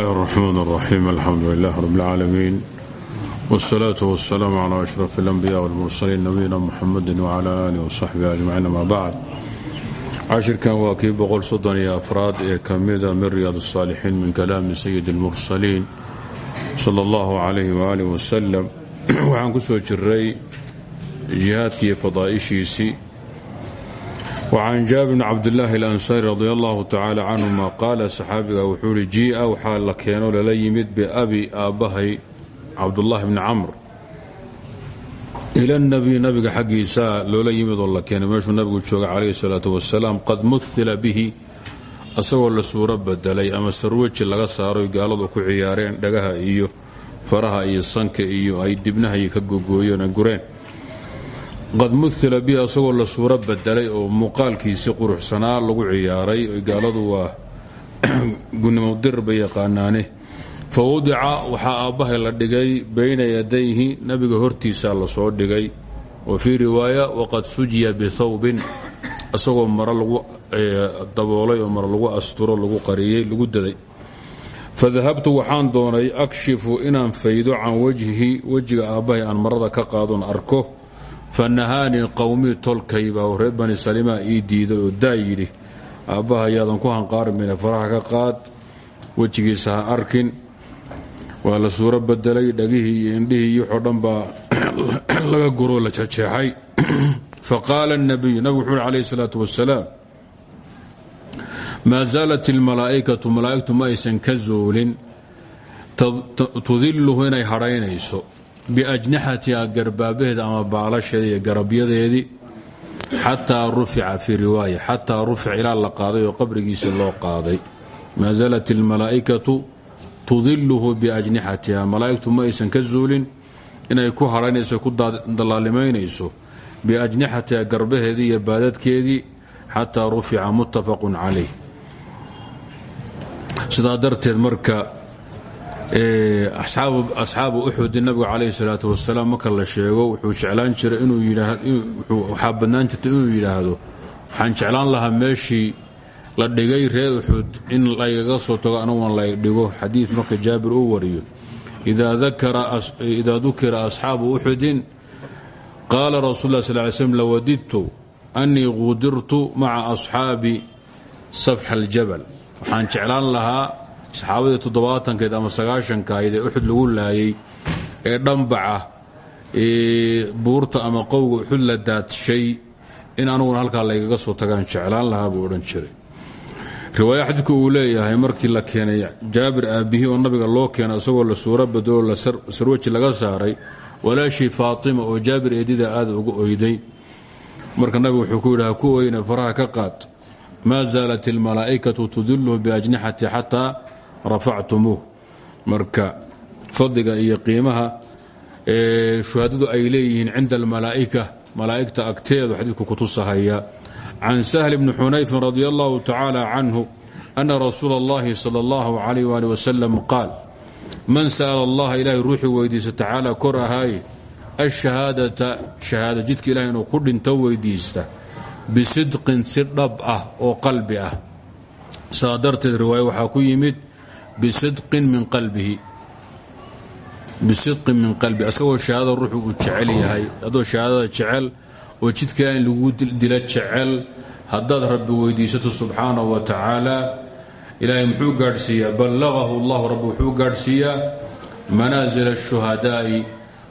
الرحمن الرحيم الحمد لله رب العالمين والصلاة والسلام على أشرف الأنبياء والمرسلين نبينا محمد وعلى آله وصحبه أجمعين ما بعد cashirkan waa kii boqol soddon iyo afraad ee ka mida min riyaad الصاalixiin min kalaami sayid الmursaliin salى اllahu عalayh waalih wasalam waxaan ku soo jiray jihaadkiiyo fadaa'ishiisii wacan jaabir bn cabdillaahi alansaari radi allahu tacaala canhuma qaala saxaabiga wuxuu ihi jia waxaa la keeno lala yimid biabi aabbahay cabdullaahi bni camr ila nabiy nabiga xaggiisaa loola yimid oo la keenay meeshuu nabigu jooga calayhi salaatu wasalaam qad muhila bihi asagoo la suuro bedelay ama sarweji laga saaroy gaaladu ku ciyaareen dhagaha iyo faraha iyo sanka iyo ay dibnahay ka gogooyeen gureen qad muhila bihi asagoo la suuro bedelay oo muuqaalkiisii quruxsanaa lagu ciyaaray. Gaaladu waa gunimodir bay yaqaanaane fa wadica waxaa la dhigay bayna yadayhi nabiga hortiisaa la soo dhigay. Wa fii riwaaya waqad sujiya bithawbin asagoo maro lagu daboolay oo maro lagu asturo lagu qariyey lagu daday. Fadahabtu waxaan doonay akshifu inaan faydo can wajhi wejiga aabbahay aan marada ka qaadon arko fanahaanin qowmii tolkayba oo reer bani salimaa ii diiday oo daa yidhi aabbaha yaadan ku hanqaarmayna faraha ka qaad wejigiisa ha arkin. Waa la suuro bedelay dhagihii iyo indhihii yuxoo dhan baa laga guroo la jeexay faqaala nabiyu nabigu wuxuu uhi calayhi salaatu wasalaam maa zaalat ilmalaa'ikatu malaa'igtu ma aysan ka zoolin. Tudiluhu inay hadhaynayso biajnixatiha garbaabaheeda ama baalasheeda iyo garabyadeedii xataa rufica fii riwaaya xataa rufica ilaa la qaaday oo qabrigiisa loo qaaday maa zaalat اlmalaa'ikatu tudiluhu biajnixatiha malaa'igtu ma aysan ka zuulin inay ku hadhaynayso ku dallaalimaynayso biajnixatiha garbaheedii iyo baadadkeedii xataa rufica muttafaqun calayh sidaa darteed marka asxaabu uxudi nabigu calayhi salaatu wasalaam marka la sheego wuxuu jeclaan jiray waxaa bannaan jirta inuu yidhaahdo waxaan jeclaan lahaa meeshii la dhigay reer uxud in laygaga soo tago anuguan la dhigo. Xadiid marka jaabir uu wariyo idaa dukira asxaabu uxudin qaala rasul lah sal ly slm lawadidtu annii qudirtu maca asxaabi safxa aljabal waxaan jeclaan lahaa saxaabadii toddobaatankeed ama sagaashankahayd ee uxud lagu laayay ee dhambaca buurta ama qowga uxud la daadshay in anuguna halkaa laygaga soo tagaan jeclaan lahaa buu odhan jiray. Riwaaya xadiidku uu leeyahay markii la keenay jaabir aabbihii oo nabiga loo keenay isagoo la suuro badoo la sarwaji laga saaray walaashii faatima oo jaabir eedida aad uga oyday. Marka nabigu wuxuu ku yidhi ku oyna faraha ka qaad. Maa zaalat ilmalaa'ikatu tudiluhu biajnixati xataa rafactumuuh. Marka fadliga iyo qiimaha shuhadadu ay leeyihiin cinda almalaa'ika malaa'igta agteedu xadiidku kutusahaya can sahl bni xunayfin radi allahu tacaala canhu ana rasuula اllahi sala اllahu calayh wali wasalam qaal man sa'ala allaha ilaahay ruuxii weydiista tacaala kor ahaaye ashahaadata shahaada jidka ilahay inuu ku dhinto weydiista bisidqin si dhab ah oo qalbi ah. Saa darteed riwaaya waxaa ku yimid bisidqin min qalbihi. Bisidqin min qalbi asagoo shahaadada ruuxu uu jecel yahay. Adoo shahaadada jecel oo jidkaa in lagu dila jecel haddaad rabbi weydiisato subxaanahu wa tacaala ilaahay muxuu gaadhsiiyaa? Ballaqahu allahu rabbi wuxuu gaadhsiiyaa manaasila ashuhadaa'i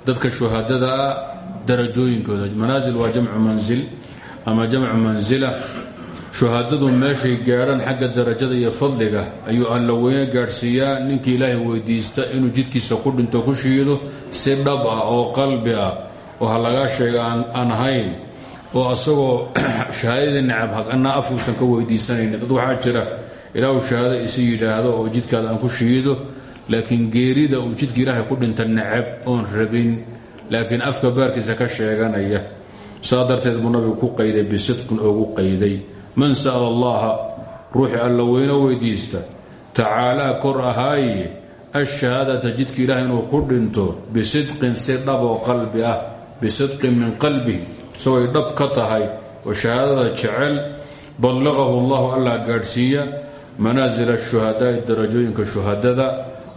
dadka shuhadadaa darajooyinkooda. Manaasil waa jamcu mansil ama jamcu mansila shuhadadu meeshay gaadhaan xagga darajada iyo fadliga ayuu alla weyne gaadhsiiyaa. Ninkii ilaahay weydiista inuu jidkiisa ku dhinto ku shiido si dhab ah oo qalbi ah. Oo ha lagaa sheega aan ahayn oo asagoo shahaadadii necab hagana afkuusan ka weydiisanayn dad waxaa jira ilaahu shahaado isi yidhaahdo oo jidkaada aan ku shiido laakiin geerida uu jidka ilaahay ku dhinta necab oon rabin. Laakiin afka baarkiisa ka sheeganaya saa darteed buu nabigu ku qayday bisidqin oogu qayday man sa'ala allaha ruuxii alla weyno weydiista tacaalaa kor ahaaye ashahaadata jidka ilaah inuu ku dhinto bisidqin si dhab oo qalbi ah bisidqin min qalbihi isagooy dhab ka tahay oo shahaadada jecel ballaqahu allahu allah gaadhsiiya manaasil ashuhadaai darajooyinka shuhadada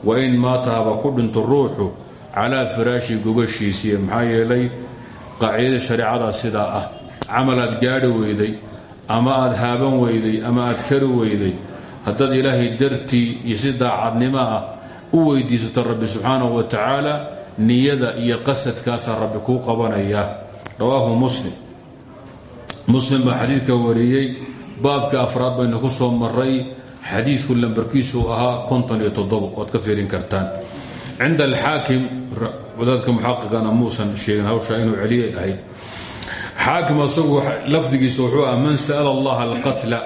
wa in maata haba ku dhinto ruuxu calaa firaashi gogashiisiiy maxaa yeelay qaacidada shareecada sidaa ah camal aad weyday ama aad haaban weyday ama aad kari weyday. Haddaad ilaahay dartii iyo si daacadnimo ah u weydiisato rabbi subxaanahu wa tacaala niyada iyo qasadkaasaa rabbi kuu qabanaya. Rawaahu muslim. Muslim baa xadiidka wariyey. Baabka afraad baynu ku soo maray xadiidku lambarkiisu ahaa konton iyo toddobo oad ka fiirin kartaan. Cinda alxaakim wadaadka muxaqiqana muusan sheegin hawsha inuu celiyay ahayd xaakim asagu lafdigiisa wuxuu ah man sa'ala allaha alqatla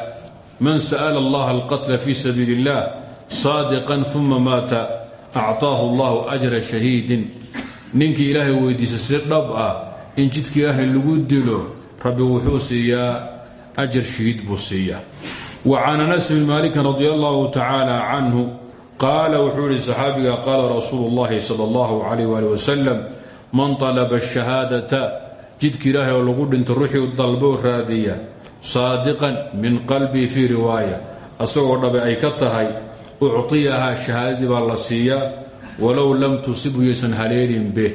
man sa'ala allaha alqatla fi sabiili اllah saadiqan uma maata acطaahu allahu ajra shahiidin ninkii ilaahay weydiisa si dhab ah in jidka ilaahay lagu dilo rabbi wuxuu siiyaa ajar shahiid buu siiyaa wa can anas bn maalikin radi allahu tacaala canhu qaala wuxuu ihi saxaabiga qaala rasuulu اllahi salى اllahu alayh ali wasalam man طalaba shahaadata jidka ilaahay oo lagu dhinto ruuxii dalbo raadiya saadiqan min qalbii fii riwaaya asagoo dhabe ay ka tahay ucطiyahaa shahaadadii baa la siiyaa walow lam tusibhu yaysan haleelin beh.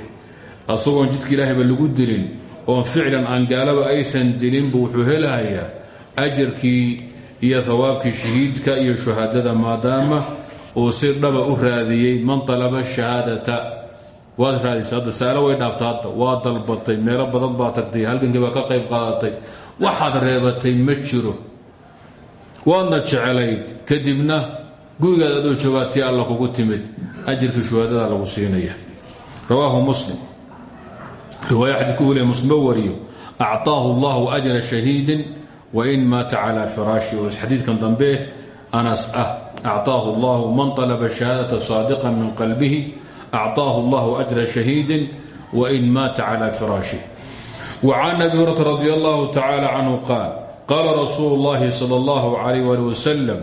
Asagoon jidka ilaahayba lagu dilin oon ficlan aan gaalaba aysan dilinbu wuxuu helahayaa ajarkii iyo hawaabkii shahiidka iyo shuhadada maadaama uu si dhaba u raadiyey man talaba shahaadata waad raadisay hadda saalo way dhaafta hadda waa dalbatay meelo badan baa tagtay halgankii baa ka qayb qaadatay waxaad reebatay ma jiro waadna jecelayd kadibna gurigaad adoo joogaa tii alla kugu timid ajirkii shuhadada lagu siinaya rawaahu muslim riwaaya xadiidku uu le muslim wariyo acطaahu allahu ajra shahiidin wain maata calaa firaashi oo xadiidkan dambe anas ah acطaahu allahu man طalaba shahaadata saadiqan min qalbihi acطaahu allahu ajra shahiidin wain maata calaa firaashih وcan abi hurata radi allahu tacala canhu qaal qaala rasuulu اllahi salى اllahu alayh ali wasalam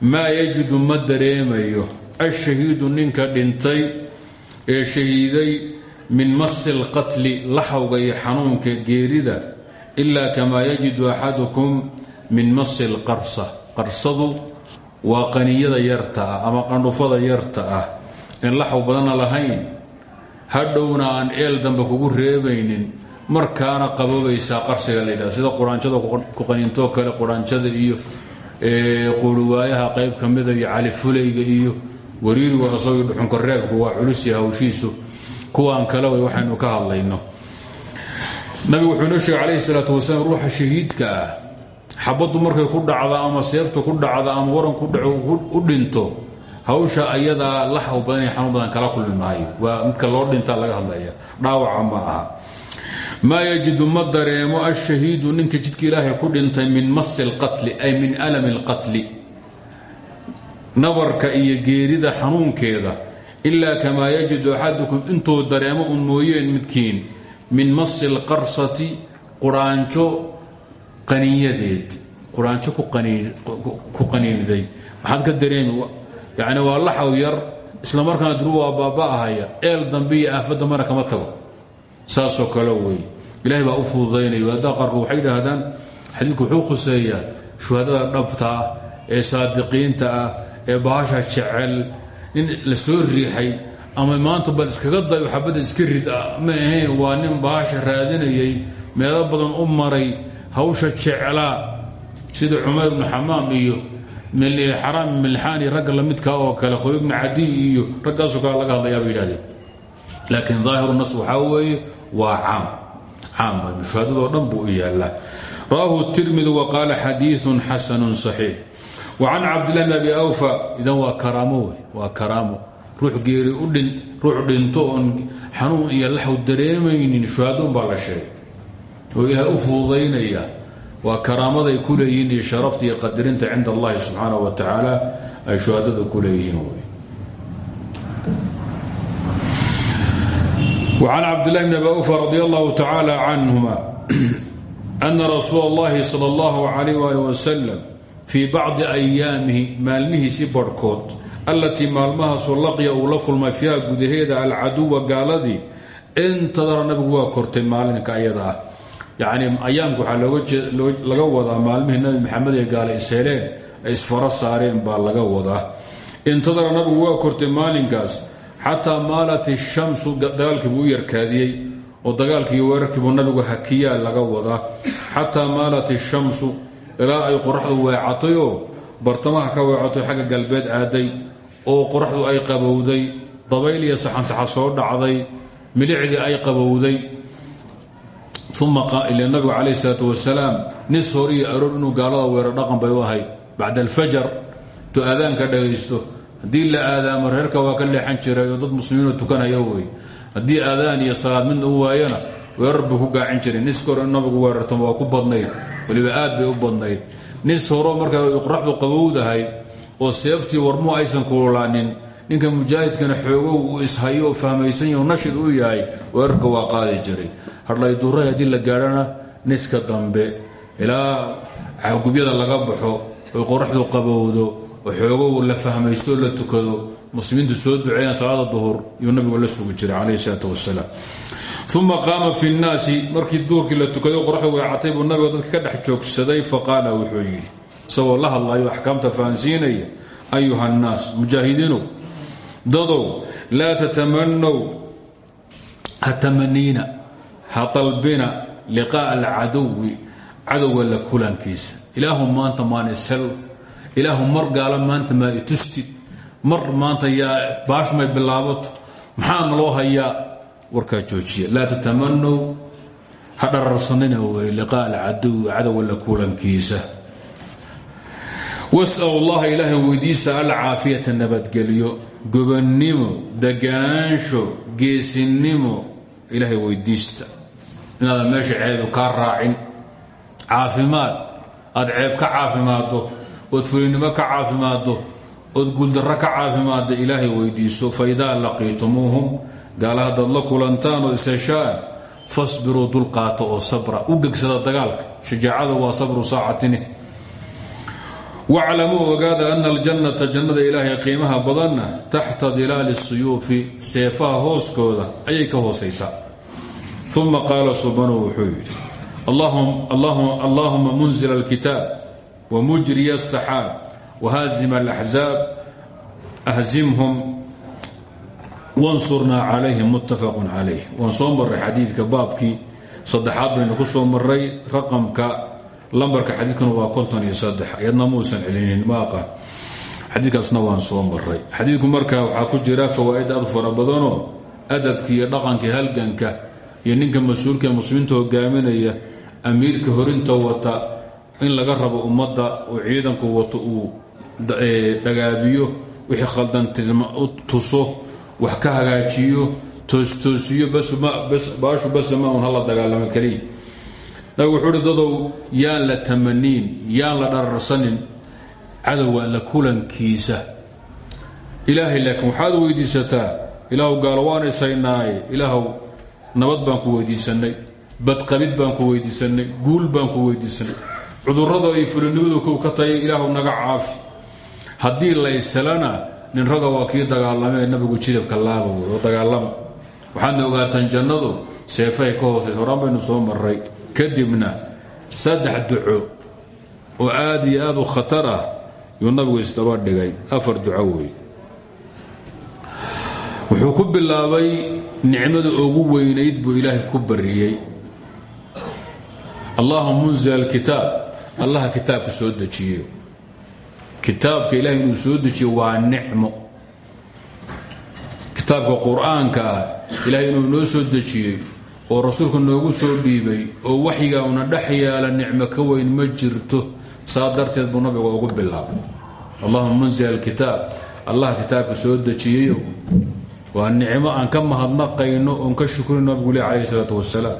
maa yajidu ma dareemayo ashahiidu ninka dhintay ee shahiiday min masi اlqatli laxawga iyo xanuunka geerida ila kamaa yajidu axadukum min masi اlqarsa qarsadu waa qaniyada yarta ah ama qandhufada yarta ah in laxaw badanna lahayn. Hadhowna aan eel dambe kugu reebaynin markaana qaboobaysaa qarsiga la yidhahda. Sida quraanjada ku qaniintoo kale quraanjada iyo quuriwaayaha qayb ka mida iyo califulayga iyo wariirigu asagii dhuxunkareebku waa culusiya hawshiisu. Kuwaan kale way waxaynu ka hadlayno. Nabigu wuxuu inoo calayhi salaatu wasalaam ruuxa shahiidka ah markay ku dhacda ama seebta ku dhacda ama waran ku dhaco u dhinto hawsha ayadaa la xaw badan iyo xanuun badan kala kulmi maayo. Midka loo dhintaa laga hadlaya dhaawaca ma aha. Maa yajidu ma dareemo ashahiidu ninka jidka ilaahay ku dhintay min masi lqatli ay min alami اlqatli nabarka iyo geerida xanuunkeeda. Ilaa kama yajidu axadukum intuu dareemo un mooyeen midkiin. Min masi اlqarsati quraanjo qaniyadeed. Quraanjo ku qaniiniday maxaad ka dareemi yani waa laxaw yar isla markaana duru waa baaba'ahaya eel dambe iyo aafo dambena kama tago. Saasoo kale wey ilahay baa u fududaynaya haddaa qaarkood waxay yidhaahdaan xadiidku wuxuu khuseeyaa shuhadada dhabta ah ee saadiqiinta ah ee bahasha jecel nin la soo riixay ama maanta bal iskaga dayo xabadda iska rid ah ma ahayn waa nin bahasha raadinayay meelo badan u maray hawsha jeclaa sida cumayr ibnu xamaam iyo xaraam milxaani ragga lamidkaa oo kale khoy ibnu cadiy iyo raggaasoo kale laga hadlayaa bay yidhahdeen laakiin nas waxaa weeye waa caam. Caam shuhadadoo dhan buu u wa qaala xadiiun xasanun saxiix. Wa can cabdillahi bn awfa idan waa karaamo wey waa karaamo. Ruux geeri ruux dhinto oon xanuun iyo laxw dareemaynin shuhadoon baa la sheegay waa karaamada ay ku leeyihiin iyo sharafta iyo qadarinta cinda allahi subxaana wa tacaala ay shuhadada ku leeyihiin an cabdlahi bn abi ufa radi allahu tacaala canhuma ana rasuul اllahi sal اllahu alayh ali wasalam fii bacdi ayaamihi maalmihiisi barhkood allatii maalmahaasoo laqiya uu la kulmay fiiha gudaheeda alcaduwa gaaladii intadara nabigu waa kortay maalinka ayada ah yacni ayaamka waxaa laga wadaa maalmihii nabi maxamed ee gaala isheeleen ay isfara saareen baa laga wadaa. Intadara nabigu waa kortay maalinkaas xataa maalat ishamsu dagaalkiibuu u yarkaadiyey oo dagaalkii weerarkiibuu nabigu hakiyaa laga wadaa. Xataa maalat ishamsu ilaa ay qoraxdu weecatay oo bartamaha ka weecatay xagga galbeed aaday oo qoraxdu ay qabowday dabayl iyo saxansaxa soo dhacday milicdii ay qabowday uma ila nabigu calayh isalaatu wasalaam nis hor iyo aroor inuu gaalada weerar dhaqan bay u ahayd. Bacda alfajar tu aadaanka dhagaysto. Haddii la aadaamo reerka waa ka leexan jiray oo dad muslimiinoo tukanaya wey haddii aadaan iyo salaad midna u waayana weerar buu ku gaacin jiray. Nis hor in nabigu weerartama waa ku badnayd. Qabowdahay oo seeftii warmuhu aysan kululaanin ninka mujaahidkana xoogow uu ishayo oo fahmaysan yaho nashid u yahay weerarka waa qaadi jiray hadlay duray haddii la gaadhana niska dambe. Ilaa gubyada laga baxo oy qoraxdu qabowdo oo xoogow la fahmaystooo la tukado muslimiintu soo duceeyaan salaada duhur yuu nabigu la sugi jiray calayhi salaatu wasalaam uma qaama fi nnaasi markii duurkii la tukaday qoraxdu weecatay buu nabiga dadka ka dhex joogsaday faqaala wuxuu yidhi isagoo la hadlayo axkaamta fahansiinaya ayuha nnaas mujaahidiinow dadow laa tatamanow ha tamaniina ha dalbina liqaa'a alcadowi cadowga la kulankiisa. Ilaahu maanta maan ishel ilaahu mar gaala maanta maa itustid mar maanta yaa baashmay bilaabato maxaa naloo hayaa? Warkaa joojiya. Laa tatamanow ha dhararsanina wey liqaa alcadowi cadowga la kulankiisa. Wasal allaha ilaahay weydiisa alcaafiyata nabadgelyo gobannimo deganaansho geesinimo ilaahay weydiista inaadan meesha ceebu kaa raacin. Caafimaad. Aad ceeb ka caafimaaddo ood fulinimo ka caafimaaddo ood guuldarro ka caafimaadda ilaahay weydiiso fa idaa laqiitumuuhum. Gaala haddaad la kulantaan oo isheshaan fasbiruu dulqaata oo sabra. U gegsada dagaalka. Shajaacadu waa sabru saacatini. Waclamuu ogaada ana aljannata jannada ilaahay qiimaha badanna taxta dilaali suyuufi seefaha hooskooda ayay ka hoosaysaa uma qaala subanu wuxuu yidhi allaahuma munzila alkitaab wmujriya asaxaab wahaazima alaxzaab ahzimhum wansurnaa calayhim muttafaqun calayh waan soo marray xadiidka baabkii saddexaad baynu ku soo marray raqamka lambarka xadiidkuna waa konton iyo saddex ayadna muusan celinin ma aqaan xadiidkaasna waan soo maray xadiidku marka waxaa ku jira fawaa'id aad fara badanoo halganka iyo ninka mas'uulka ee muslimiinta hogaaminaya amiirka horinta wata in laga rabo ummadda uu ciidanku wato uu dhagaabiyo wixii khaldan tuso wax ka hagaajiyo toostoosiyo baashu basama un hala dagaalamo keliya. Nabigu wuxuu uhi dadow yaan la tamaniin yaan la dhararsanin cadowga la kulankiisa. Ilaahay laakiin waxaad weydiisataa ilaahu gaalo waan ishaynaaye ilaahow nabad baan ku weydiisanay badqabid baan ku weydiisanay guul baan ku weydiisanay cudurrada ay fulinimadu kow ka tahay ilaahu naga caafi. Haddii layselana nin raga waa kii dagaalamee nabigu jidabka laaba oo dagaalama. Waxaadna ogaataan jannadu seefahay ka hoosaysa horaan baynu soo maray kadibna saddex duco oo aad iyo aad u khatar ah yuu nabigu isdaba dhigay. Afar duco wey wuxuu ku bilaabay nicmada ugu weynayd buu ilaahay ku bariyey. Allahuma munzil alkitaab allaha kitaabka soo dejiye kitaabka ilahay inuu soo dejiye waa nicmo. Kitaabka qur'aanka ah ilahay inuu noo soo dejiyey oo rasuulka noogu soo dhiibay oo waxyiga una dhex yaalla nicmo ka weyn ma jirto saa darteed buu nabiga ugu bilaabay. Allahuma munzil alkitaab allah kitaabka soo dejiyeyo waa nicmo aan ka mahadnaqayno oon ka shukrino nabigu leh calayh isalaatu wasalaam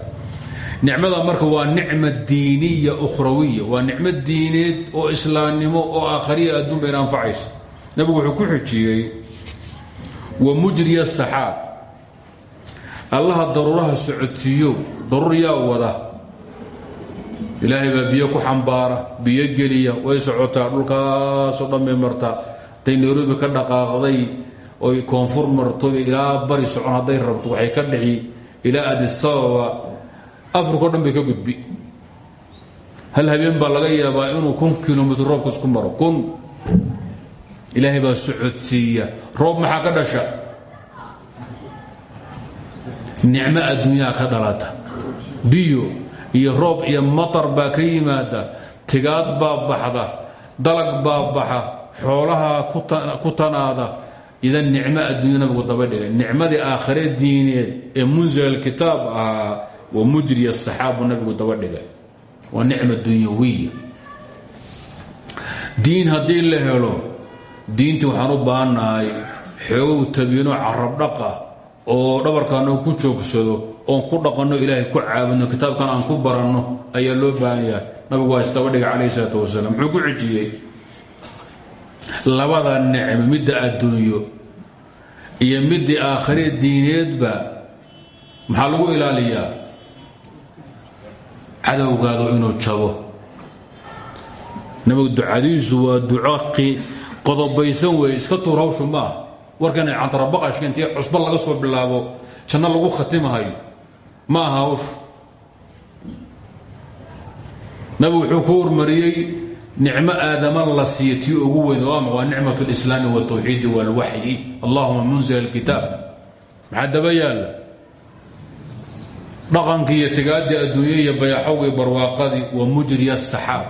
nicmada marka waa nicma diiniya ukhrawiya waa nicmo diineed oo islaamnimo oo aakhariya adduunba in anfacaysa nabigu wuxuu ku xijiyey wa mujriya saxaab. Allaha daruuraha socodsiiyo daruur yaa wada. Ilaahay baa biyo ku xambaara biyo geliya way socotaa dhulkaasoo dhan bay martaa. Haday nairobi ka dhaqaaqday oy koonfur marto ilaa bari socon hadday rabto waxay ka dhici ilaa adisababa afrikao dhan bay ka gudbi. Hal habeen baa laga yaabaa inuu kun kilomitr roobka isku maro. Kun. Ilaahay baa socodsiiya. Roob maxaa ka dhasha? Nicmo adduunyaha ka dhalata. Biyo iyo roob iyo matar baa ka yimaada. Tigaad baa baxda. Dalag baa baxa. Xoolaha ku tanaada idan nicmo adduunya nabigu daba dhigay nicmadii aakhare diineed ee munzil kitaab ahaa wa mujriya saxaabu nabigu daba dhigay waa nicma dunyawiya diin haddii la helo diintii waxaan u baahannahay xoogow tabiino carab dhaqa oo dhabarkaana ku joogsado oon ku dhaqanno ilaahay ku caabudno kitaabkan aan ku baranno ayaa loo baahan yahay. Nabigu waa isdaba dhigay calayh isalaat wasalaam iyo middii aakhiree diineedba maxaa lagu ilaaliyaa? cadowgaadu inuu jabo. Nabigu ducadiisu waa duco qodobaysan weeye iska tuur hawshu ma ah warkan cantarabaqashka intii cusba laga soo bilaabo janno lagu khatimahayo ma aha hawshu nabigu wuxuu ku hormariyey nicmo aadama la siiya tii ugu weyn oo ama waa nicmat اlislaami wاtawxiidi wاlwaxyi allahuma munzil اlkitaab maxaa daba yaalla dhaqankii iyo tigaadii adduunya iyo bayaxowgii barwaaqadii wa mujriya asaxaab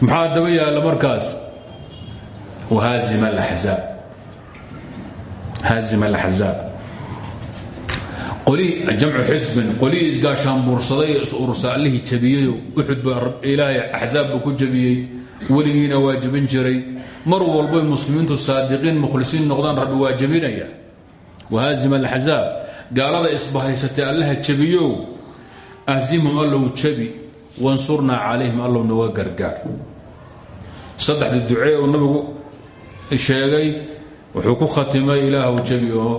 maxaa daba yaalla markaas wahaazim alaxzaab haazim alaxzaab jamcu xisbin. Qolihii isgaashaan buursaday ee is-urursa allihii jabiyeyo uxud baa ilaahay axsaab buu ku jabiyey. Weligiina waa jebin jiray. Mar walboy muslimiintu saadiqiin mukhlisiin noqdaan rabbi waa jebinaya wahaazim alaxzaab gaalada isbahaysatay allaha jabiyow ahzimhum allow jabi. Wansurnaa calayhim allow noga gargaar. Saddexdii ducee uu nabigu sheegay wuxuu ku khatimay ilaahw jabi oo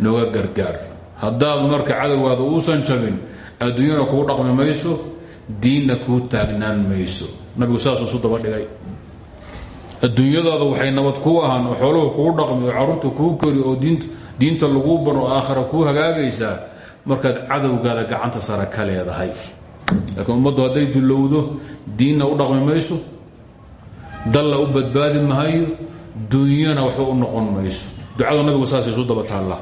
noga gargaar haddaad marka cadowgaada uusan jabin adduunyana kuu dhaqmi mayso diinna kuu taagnaan mayso. Nabigu saasuu isu daba dhigay. Adduunyadaada waxay nabad kuu ahaan oo xooluhu kuu dhaqmi oo carruurta kuu kori oo diinta laguu bano oo aakhira kuu hagaagaysaa markaad cadowgaada gacanta sare ka leedahay. Laakiin ummaddu hadday dullowdo diinna u dhaqmi mayso dalla u badbaadi mahayo dunyana waxba u noqon mayso. Ducadu nabigu saasay isu daba taallaa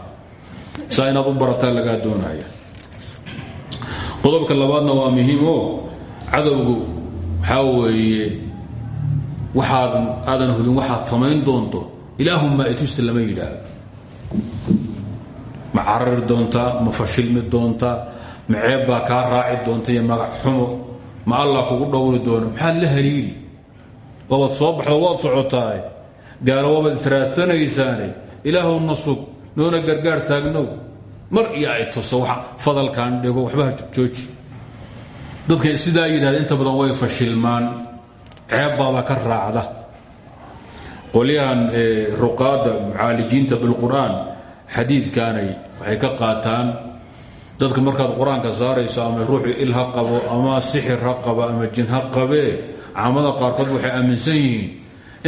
saa inaad u barataa lagaa doonaya. Qodobka labaadna waa muhiim oo cadowgu waxaa weeye waxaad aadan hubin waxaad samayn doonto. Ilaahumma itusta lama yidhaahdo. Ma carari doontaa ma fashilmi doontaa ma ceeb baa kaa raaci doonta iyo magac xumo ma allah kugu dhowri doono. Maxaad la haliili wabaad soo baxdo waad socotaaye gaalo wabaad israadsanaysaane ilaahw noona gargaar taagnow mar iyo ay tuso fadalkan dhigo waxbaha jooji. Dadka sidaa yidhahda inta badan way fashilmaan. Ceebbaaba ka raacda. Qolyahan ruqaadda mucaalijiinta bilqur'aan xadiidkaanay waxay ka qaataan dadka markaad qur'aanka saarayso ama ruuxu il ha qabo ama sixir ha qabo ama jin ha qabee caamada qaarkood aaminsan yihiin.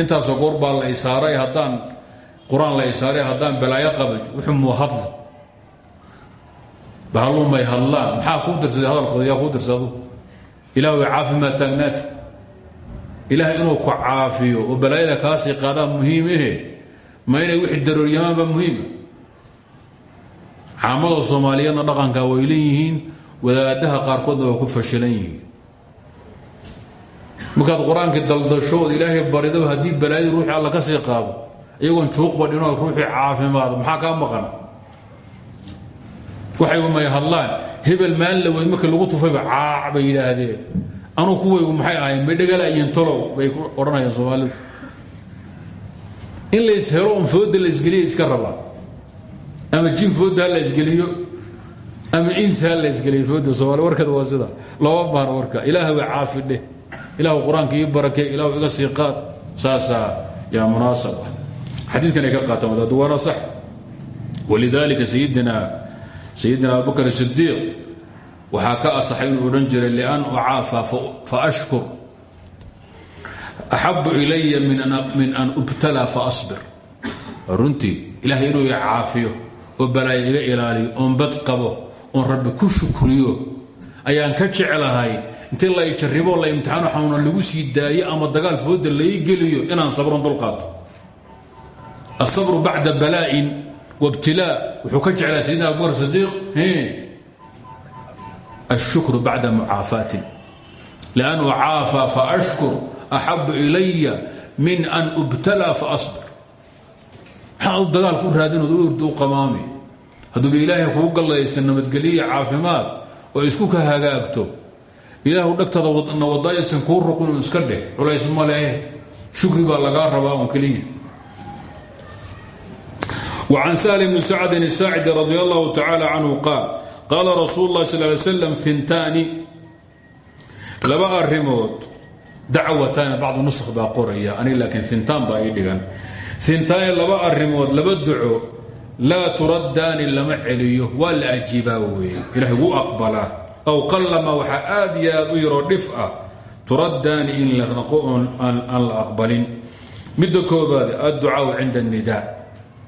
Intaasoo goor baa la isaaray haddaan qur'aan la isaaray haddaan balaayo qaban wuxuu muu hadla bahalumay hadlaan. Maxaa kuu dirsaday hadalkooda? Yaa kuu dirsadu ilah way caafimaad taagnaati ilaah inuu ku caafiyo oo balaayada kaasii qaadaa muhiim ehe. Ma inay wixii darooryamaanba muhiima caamada soomaaliyeedna dhaqanka way leeyihiin wadaadaha qaarkoodna waa ku fashilan yihiin. Markaad qur'aankii daldasho ood ilaahay baridaba haddii alla ka sii qaado iyagoon juuqba dhinoo ruuxii caafimaado maxaa kaa maqan? Waxay may hadlaan hebel maalin la weyn markii lagu tufayba caac bay yidhaahdeen. Anuu kuwaygu maxay ahayn may dhagalayiin tolow bay odhanayaan soomaalidu in lays helo un fooda la isgeliya iska rabaa ama jin fooda ha la isgeliyo ama insi ha la isgeliyo fooda soomaali warkeeda waa sida. Looma baano warka ilaaha way caafi dheh ilaahu qur'aanka ii barakee ilaahu iga sii qaad. Saasaa yaa munaasab. ah xadiidkan ay ka qaataan wadaadu waana sax. Walidaalika sayidina sayidina abubakr sidiiq waxaa ka asaxay inuu odhan jiray lian ucaafa faashkur axabu ilaya min an ubtala faasbir runtii ilahay inuu i caafiyo oo balaayo iga ilaaliyo oon bad qabo oon rabbi ku shukriyo ayaan ka jeclahay. Intii la jarribo la imtixaano xanuuna lagu sii daayo ama dagaal fooda lai geliyo inaan sabron dulqaato asabru bacda balaa'in wabtilaa wuxuu ka jeclaa sayidina abubakr sadiiq ashukru bacda mucaafaatin lian ucaafaa faashkur axabu ilaya min an ubtalaa faasbir maxaa u dagaalku u raadinood u ordi u qamaami hadduuba ilaahay kugu gallaysta nabadgeliya caafimaad oo isku ka hagaagto ilaahu dhagtada na wadaysan kuu ruqinu iska dheh culays ma leh shukri baa lagaa rabaa on keliya وعن سهل بن سعد الساعدي رضي الله تعالى عنه قال قال رsuل الlah صلى اه علي سلم ثintaani laba arimood dacwataani bacdu nusخ baa qoraya anig laakiin hintaan baa ii dhigan hintaani laba arimood laba duco laa turaddaani lama celiyo waa la ajiibaa weeye ilahay wuu aqbalaa aw qallama waxaa aad iyo aad u yaroo dhif ah turaddaani in la raqo oon aan la aqbalin midda koobaad adducaau cinda الnidaa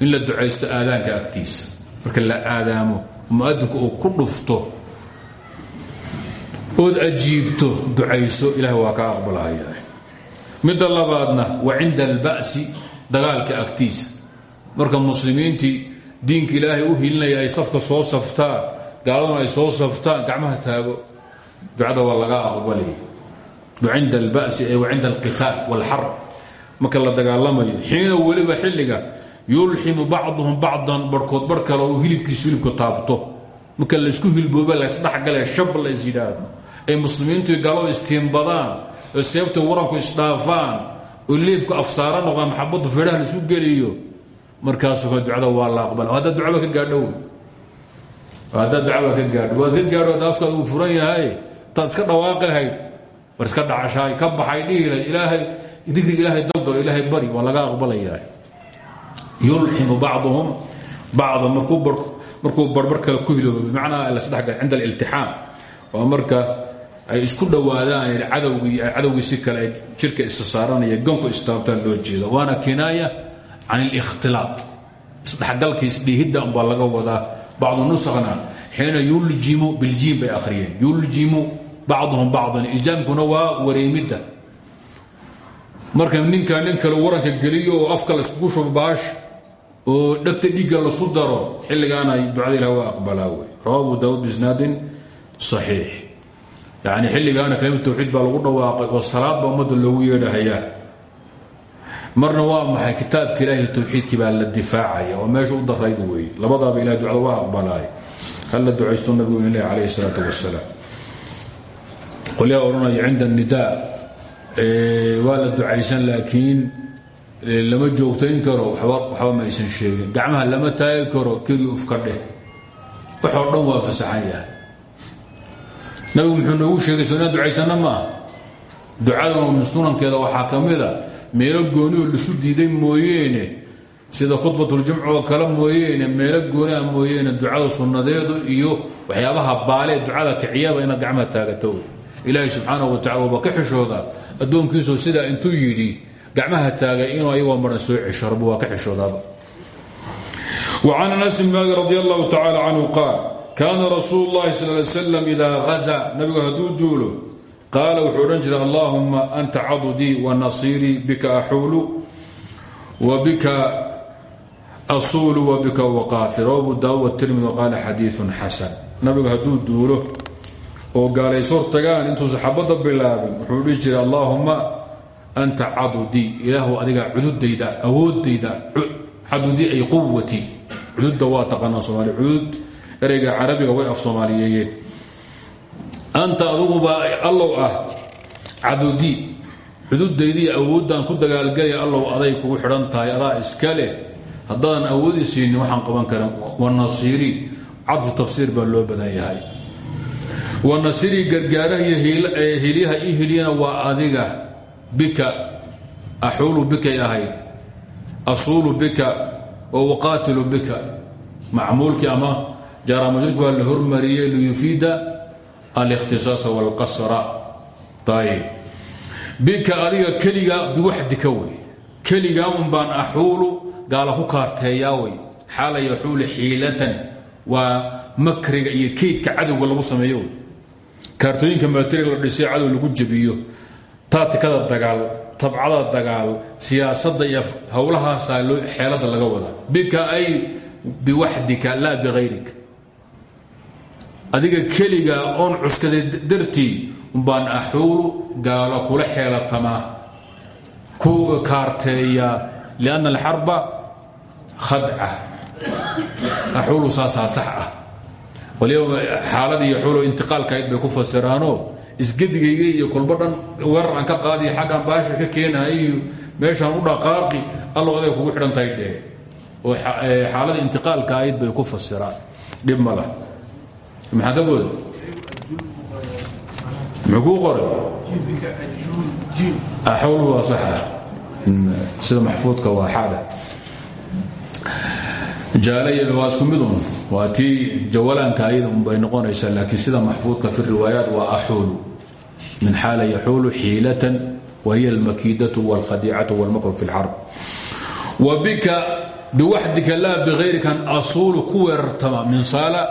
in la ducaysto aadaanka agtiisa. Marka la aadaamo muadinku uu ku dhufto ood ajiibto ducayso ilaah waa ka aqbalahaya midda labaadna wa cinda alba'si dagaalka agtiisa. Marka muslimiintii diinka ilaahay u hilinaya ay safka soo saftaan gaaladuna ay soo saftaan gacmaha taago ducada waa laga aqbalaya. Wacinda alba'si ay wacinda alqitaal wاlxarb marka la dagaalamayo xiina weliba xilliga yulximu bacduhum bacdan barhkood bar kale oo taabto. Marka laysku hilbooba laysdhexgale shab lays yidhaahdo ay muslimiintu gaaladu istiimbadaan seefta waranku isdhaafaan oo leebku afsaara noqdaan maxabaddu feedhaha laisu geliyo. Markaasu ka ducada waa la aqbala haddaad ducaba ka gaadho haddaad ducaba ka gaadho waad ka gaadho uu furan yahay taad iska dhawaaqi lahayd. Iska dhacashaay ka baxay dhihi ilaahay dikriga ilaahay daldalo ilaahay bari waa laga aqbalayaa yulximu bacduhum bacda markuu barbarka ku hidoobo bimacnaa lasdhexgal cinda aliltixaam oo marka ay isku dhowaadaan cadowgiisi kale ay jirka isa saaranaya ganku istaabtaan loo jeeda waana kinaaya can alikhtilaaq isdhexgalka isdhiihidda umbaa laga wadaa bacdu nuskhna xiina yuljimu biljiim bay akhriyeen. Yuljimu bacduhum bacdan iljaamkuna waa wareemidda. Marka ninka nin kale waranka geliyo oo afka laiskugu shubbaasha oo dhegta dhiigga lasu daro xilligaana ducada ilah waa aqbalaa wey rawa abu daawud bisnaadin saxiix. Yani xilligaana kalimad tawxiid baa lagu dhawaaqay oo salaad baa ummadda loogu yeedhahayaa. Marna waa maxay kitaabka ilaahi tawxiidkii baa la difaacaya oo meesha u darayd weeye labadaaba ilahay ducada waa aqbalaay halla ducaysto nabigu in ilah calayhi isalaatu wasalaam qolyaa odhanaya cinda annidaa waa la ducaysan laakiin lama joogtayn karo waxba ma aysan sheegin. Gacmaha lama taagi karo keli ufka dheh. Waxoo dhan waa fasaxan yahay. Nabigu muxuu noogu sheegay so inaan ducaysana maaha ducadana sunankeeda waxaa ka mida meelo gooni oo lisu diiday mooyeene sida khudbatljumc oo kale mooyeene meelo gooni a mooyeene ducada sunnadeedu iyo waxyaabaha baalee ducada kiciyaba inaad gacmaha taagato wey. Ilaahay subxaanahu wa tacala waba ka xishooda addoonkiisoo sidaa intuu yidhi gacmaha taagay inuu ayagoo maran soo cesho rabbi waa ka xishoodaaba وcan anas bn maalik radi allahu tacala canhu qaal kaana rasuul اllahi sal ly slam idaa hazaa nabigu hadduu duulo qaala wuxuu odhan jiray allahuma anta cadudii wanasiirii bika axuulu wbika asuulu wbika waqaafi rawa abu daawud wtirmidi qaala xadiiثu xasan nabigu hadduu duulo oo gaalays hortagaan intuusa xabadda bilaabin wuxuu dhihi jiray allaahuma anta cadudii ilaahu adiga cududayda awoodayda cadudii ay quwatii cududda waa taqaanaa soomaali cudud ereyga carabiga way af soomaaliyeeyeen. Anta adugubaa allow ah cadudii xududaydii awooddan ku dagaalgelaya allow aday kugu xidhan tahay adaa iska leh. Awoodi siinin waxaan qaban karin wanasiirii cadfu tafsiir baa loo badan yahay. Wanasiirii gargaaraha iyo hilyaha ii hilyana waa adiga bika axuulu bikay ahayd asuulu bika oo uqaatilu bika. Macmuulkii ama jaaraamajirki baa la hormariyey liyufiida alikhtisaasa wاlqasra ayb bika adiga keligaa biwaxdika wey. Keligaa un baan axuulu gaala ku kaarteeyaa wey. Xaala yaxuulu xiilatan waa makriga iyo keydka cadowga lagu sameeyo kaartooyinka materi la dhisay cadow lagu jebiyo taatikada dagaal tabcada dagaal siyaasadda iyo howlahaasaa xeelada laga wadaa bika ay biwaxdika laa bihayrika adiga keliga oon cuskaday dartii umbaan axuulu gaalo kula xeelatamaa ku kaarteeya lianna alxarba khadca. Axuulu saasaa sax ah. Walyowma xaaladii xuulo intiqaalkahayd bay ku fasiraanoo isgedigayga iyo kolba dhan weerar aan ka qaadiyo xaggaan baasha ka keenahay iyo meeshaan u dhaqaaqi allow aday kugu xidhan tahay dhee oo xaalada intiqaalka ahayd bay ku fasiraan. Dhib mala maxaa ka booda muxuu kuu qoray? Axuulu waa saxa sida maxfuudka waa xaada jaalayada waa isku midun waa tii jawalaanka ayada unbay noqonaysaa laakiin sida maxfuudka fi riwaayaat waa axuulu min xaala yaxuulu xiilatan wa hiya almakiidatu wاlkhadiicatu wاlmakru fi اlxarb wa bika biwaxdika laa bihayrika asuulu ku weerartama min saala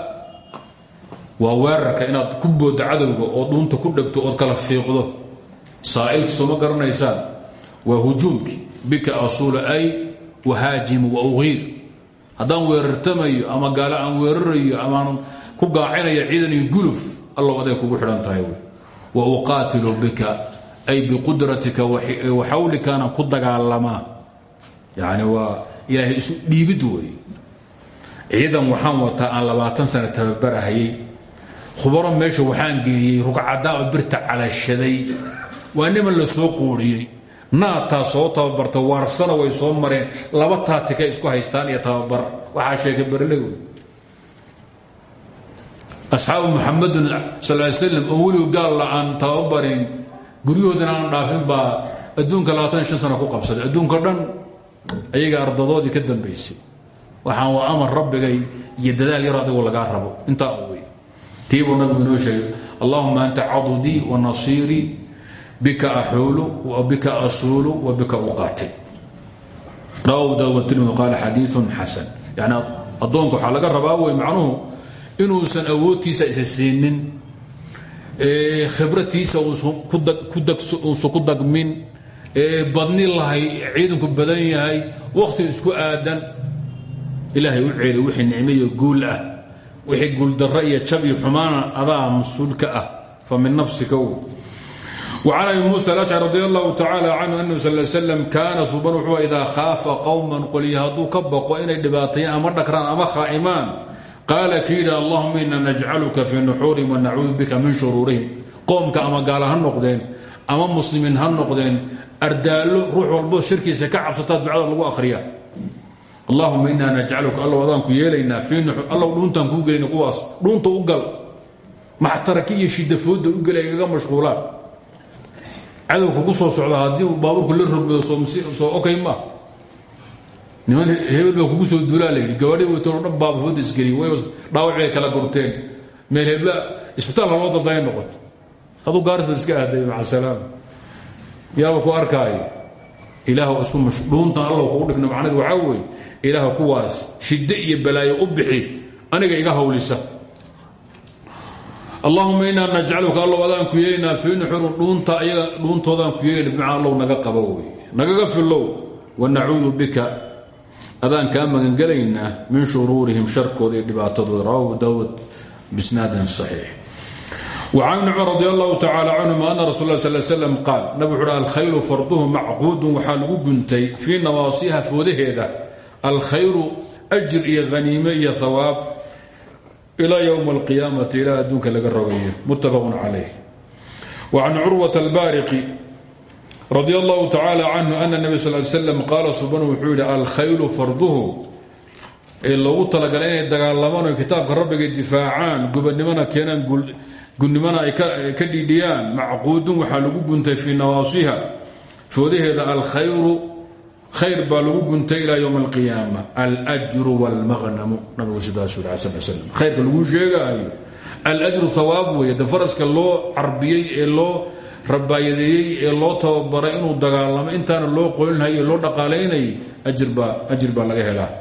waa weerarka inaad ku booddo cadowga oo dhuunta ku dhegto ood kala fiiqdo saa'ilka sooma garanaysaan waa hujuumki bika asuulu ay wahaajimu wa ugiir haddaan weerartamayo ama gaalo aan weerarayo amaan ku gaacinayo ciidan iyo guluf allow aday kugu xidhan tahay wa uqaatilu bika ay biqudratika waxawlikaana ku dagaalamaa yani waa ilaahay isu dhiibid wey ciidan waxaan wataa aan labaatan sana tababarahayay khubaro meesha waxaan geeyey rugcadaa oo birta calashaday waa niman la soo quuriyey naataa soo tababarta waarsana way soo mareen. Laba taatika isku haystaan iyo tababar. Waxaa sheegay barle wey asxaabu muxamadin sal ly slam oo weligu gaalla aan tababarin guryahoodana dhaafin baa adduunka labaatan shan sana ku qabsaday. Adduunka dhan ayaga ardadoodii ka dambaysay. Waxaan waa amar rabbigay iyo dadaal yaro adigu lagaa rabo. Intaa wey tiibuu nabigu inoo sheegay allahuma anta cadudii bika axuulu wbika asuulu wbika uqaatil rawahu daawud tirmidi qaala xadiiun xasan. Yani addoonka waxaa laga rabaa wey macnuhu inuusan awoodtiisa isa siinin khibratiisa uusan ku dagmin badni lahay ciidanku badan yahay wakhti isku aadan. Ilaahay u ceeli wixii nicmiyo guul ah wixii guuldarro iyo jab iyo xumaana adaa mas'uulka ah. Fa min nafsika w وعن أبي موسى الأشعر رضي الله تعالى عنه أنه صلى الله عليه وسلم كان suban wuxuu إdaa khaafa qowma qolya hadduu ka baqo inay dhibaatayaan ama dhakraan ama khaa'imaan qaala ki yidhi allahuma ina najcaluka fii nuxuurihim wanacuudu bika min shuruurihim qoomka ama gaala ha noqdeen ama muslimiin ha noqdeen ardaallo ruux walbo shirkiisa ka cabsataa ducada lagu akhriya allahuma inaa najcaluka alla wadaan ku yeelaynaa allow dhuuntaan kuu gelayna kuwaas dhuunta u gal maxtaraki iyo shidafooda u gelay igaga mashquulaan cadow kugu soo socda haddii uu baabuurku la rogmado soo okay ma? Niman hebel baa kugu soo duulaa layidhi gabaadhi weytoo dhan baabafooda isgeliy dhaawac bay kala gurteen. Meel hebla isbitaalka loo dadaya noqoto. Aduu gaaris baad iska aaday maca salaam. Yaaba ku arkaayo ilaah isku dhuuntan allow kugu dhigno macnadu waxaa weeye ilaah kuwaas shiddo iyo balaayo u bixi aniga iga hawlisa allahuma inaa najcaluka allow adaan ku yeelinaa fii nuxurin dhuunta ayaga dhuuntoodaan ku yeelin bimacna allow naga qabo wey nagaga fillow wanacuudu bika. Adaan kaa magangelaynaa min shuruurihim sharkooda iyo dhibaatadooda. Rawahu daawud bisnaadin saxiix. وcan ibn cumar radi allahu tacala canhuma ana rasul sal slam qaal nabig wuxu uhi alkhaylu farduhu macquudun. Waxaa lagu guntay fii nawaasiha foodaheeda alkhayru ajir iyo haniime ilى ywm اlqiyaamati ilaa adduunka laga rogayo muttafaq calayh وcan curwaة اlbaariqi radi allahu tacala canhu ana nebi sal slam qaala suban wuxuu yidhi alkhaylu farduhu ee loogu talagalay inay dagaalamaan o kitaabka rabbiga difaacaan gubannimona keenaan gunnimona ay ka dhiidhiyaan macquudun waxaa lagu guntay fii nawaasiha foodaheeda alkhayru khayr baa lagu guntay ilaa ywm alqiyaama aljru wاlmaqnamu nabigu sidaas yuri sal slam khayrka lagu sheegaayo alajru hawaab weeye de faraska loo carbiyey ee loo rabaayadeeyey ee loo tababaray inuu dagaalamo intaana loo qolinhayo loo dhaqaalaynayay ajir baa laga helaa.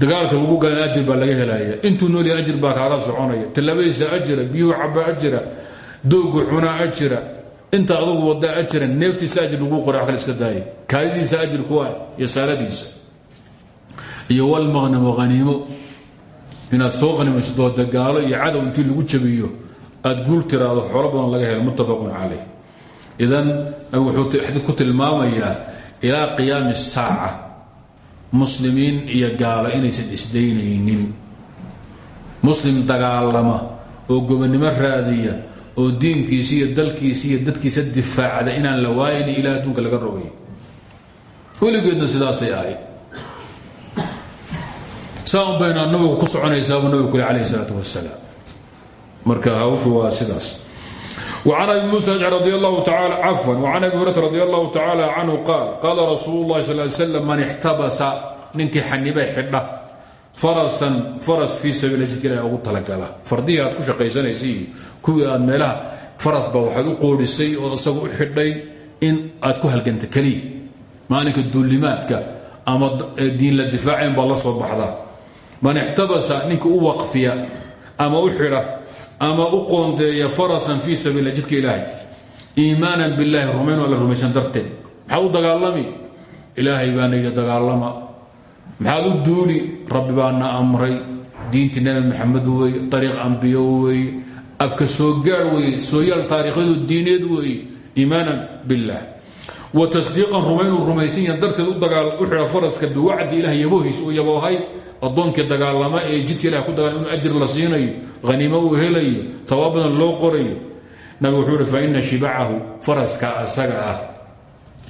Dagaalka lagu galan ajir baa laga helaya intuu noolya ajir baa kaaga soconaya. Tallabadiisa ajira biyuhu caba ajira inta adugu wadaa ajira neeftiisa ajir lagu qoray wax kale iska daaya kaadidiisa ajir kuwa iyo saaladiisa iyo walmaqnamo haniimo inaad soo dagaalo iyo cadow intii lagu jabiyo aad guul tiraado xoolo badan laga helo muttafaqun calayh. Idan wuxuu ku tilmaamayaa ilaa qiyaami saaca muslimiin iyo gaalo inaysan isdaynaynin. Muslim dagaalama oo gobonnimo raadiya oo diinkiisa iyo dalkiisa iyo dadkiisa difaacda inaan la waayni ilaa adduunka laga rogay weligeedna sidaasay ahayd saa un bayna nabigu ku soconaysaabuu nabigu kule calayh isalaatu wasalaam marka hawshu waa sidaas وعن أبي موسى رضي الله تعالى عفوا وعن أبي هريرة رضي الله تعالى عنه قال قال رسول الله صلى الله عليه وسلم من احتبس ninkii xaniba xidha farasan faras fii sabiil jidka ilahi ugu talagala. Fardihii aad ku shaqaysanaysay kuwii aad meelaha farasba waxaad u qoodhisay oo isagu u xidhay in aad ku halganta keliya maalinka duulimaadka ama diin la difaacayn baa la soo baxdaa man ixtabasa ninka u waqfiya ama u xidha ama u qoondeeya farasan fii sabiila jidka ilaahay iimaanan billahi rumayn alla rumaysan darteed. Dagaalami? Ilaahay baana yidhi dagaalama maxaad u duuli? Rabbi baana amray. Diintii nabi maxamed wey ariiq ambiyo wey abka soo gaar weye sooyaal taariikhyadu diineed weeye iimaanan billah wa tasdiiqan rumaynuu rumaysan yaha darteed u xidha faraska biwacdi ilah yabohiis uu yaboohay. Addoonkii dagaalama ee jidka ilah ku dagaal inuu ajir la siinayo haniimo uu helayo badan loo qorayo. Nabigu wuxuu ihi fa ina shibacahu faraska asaga ah.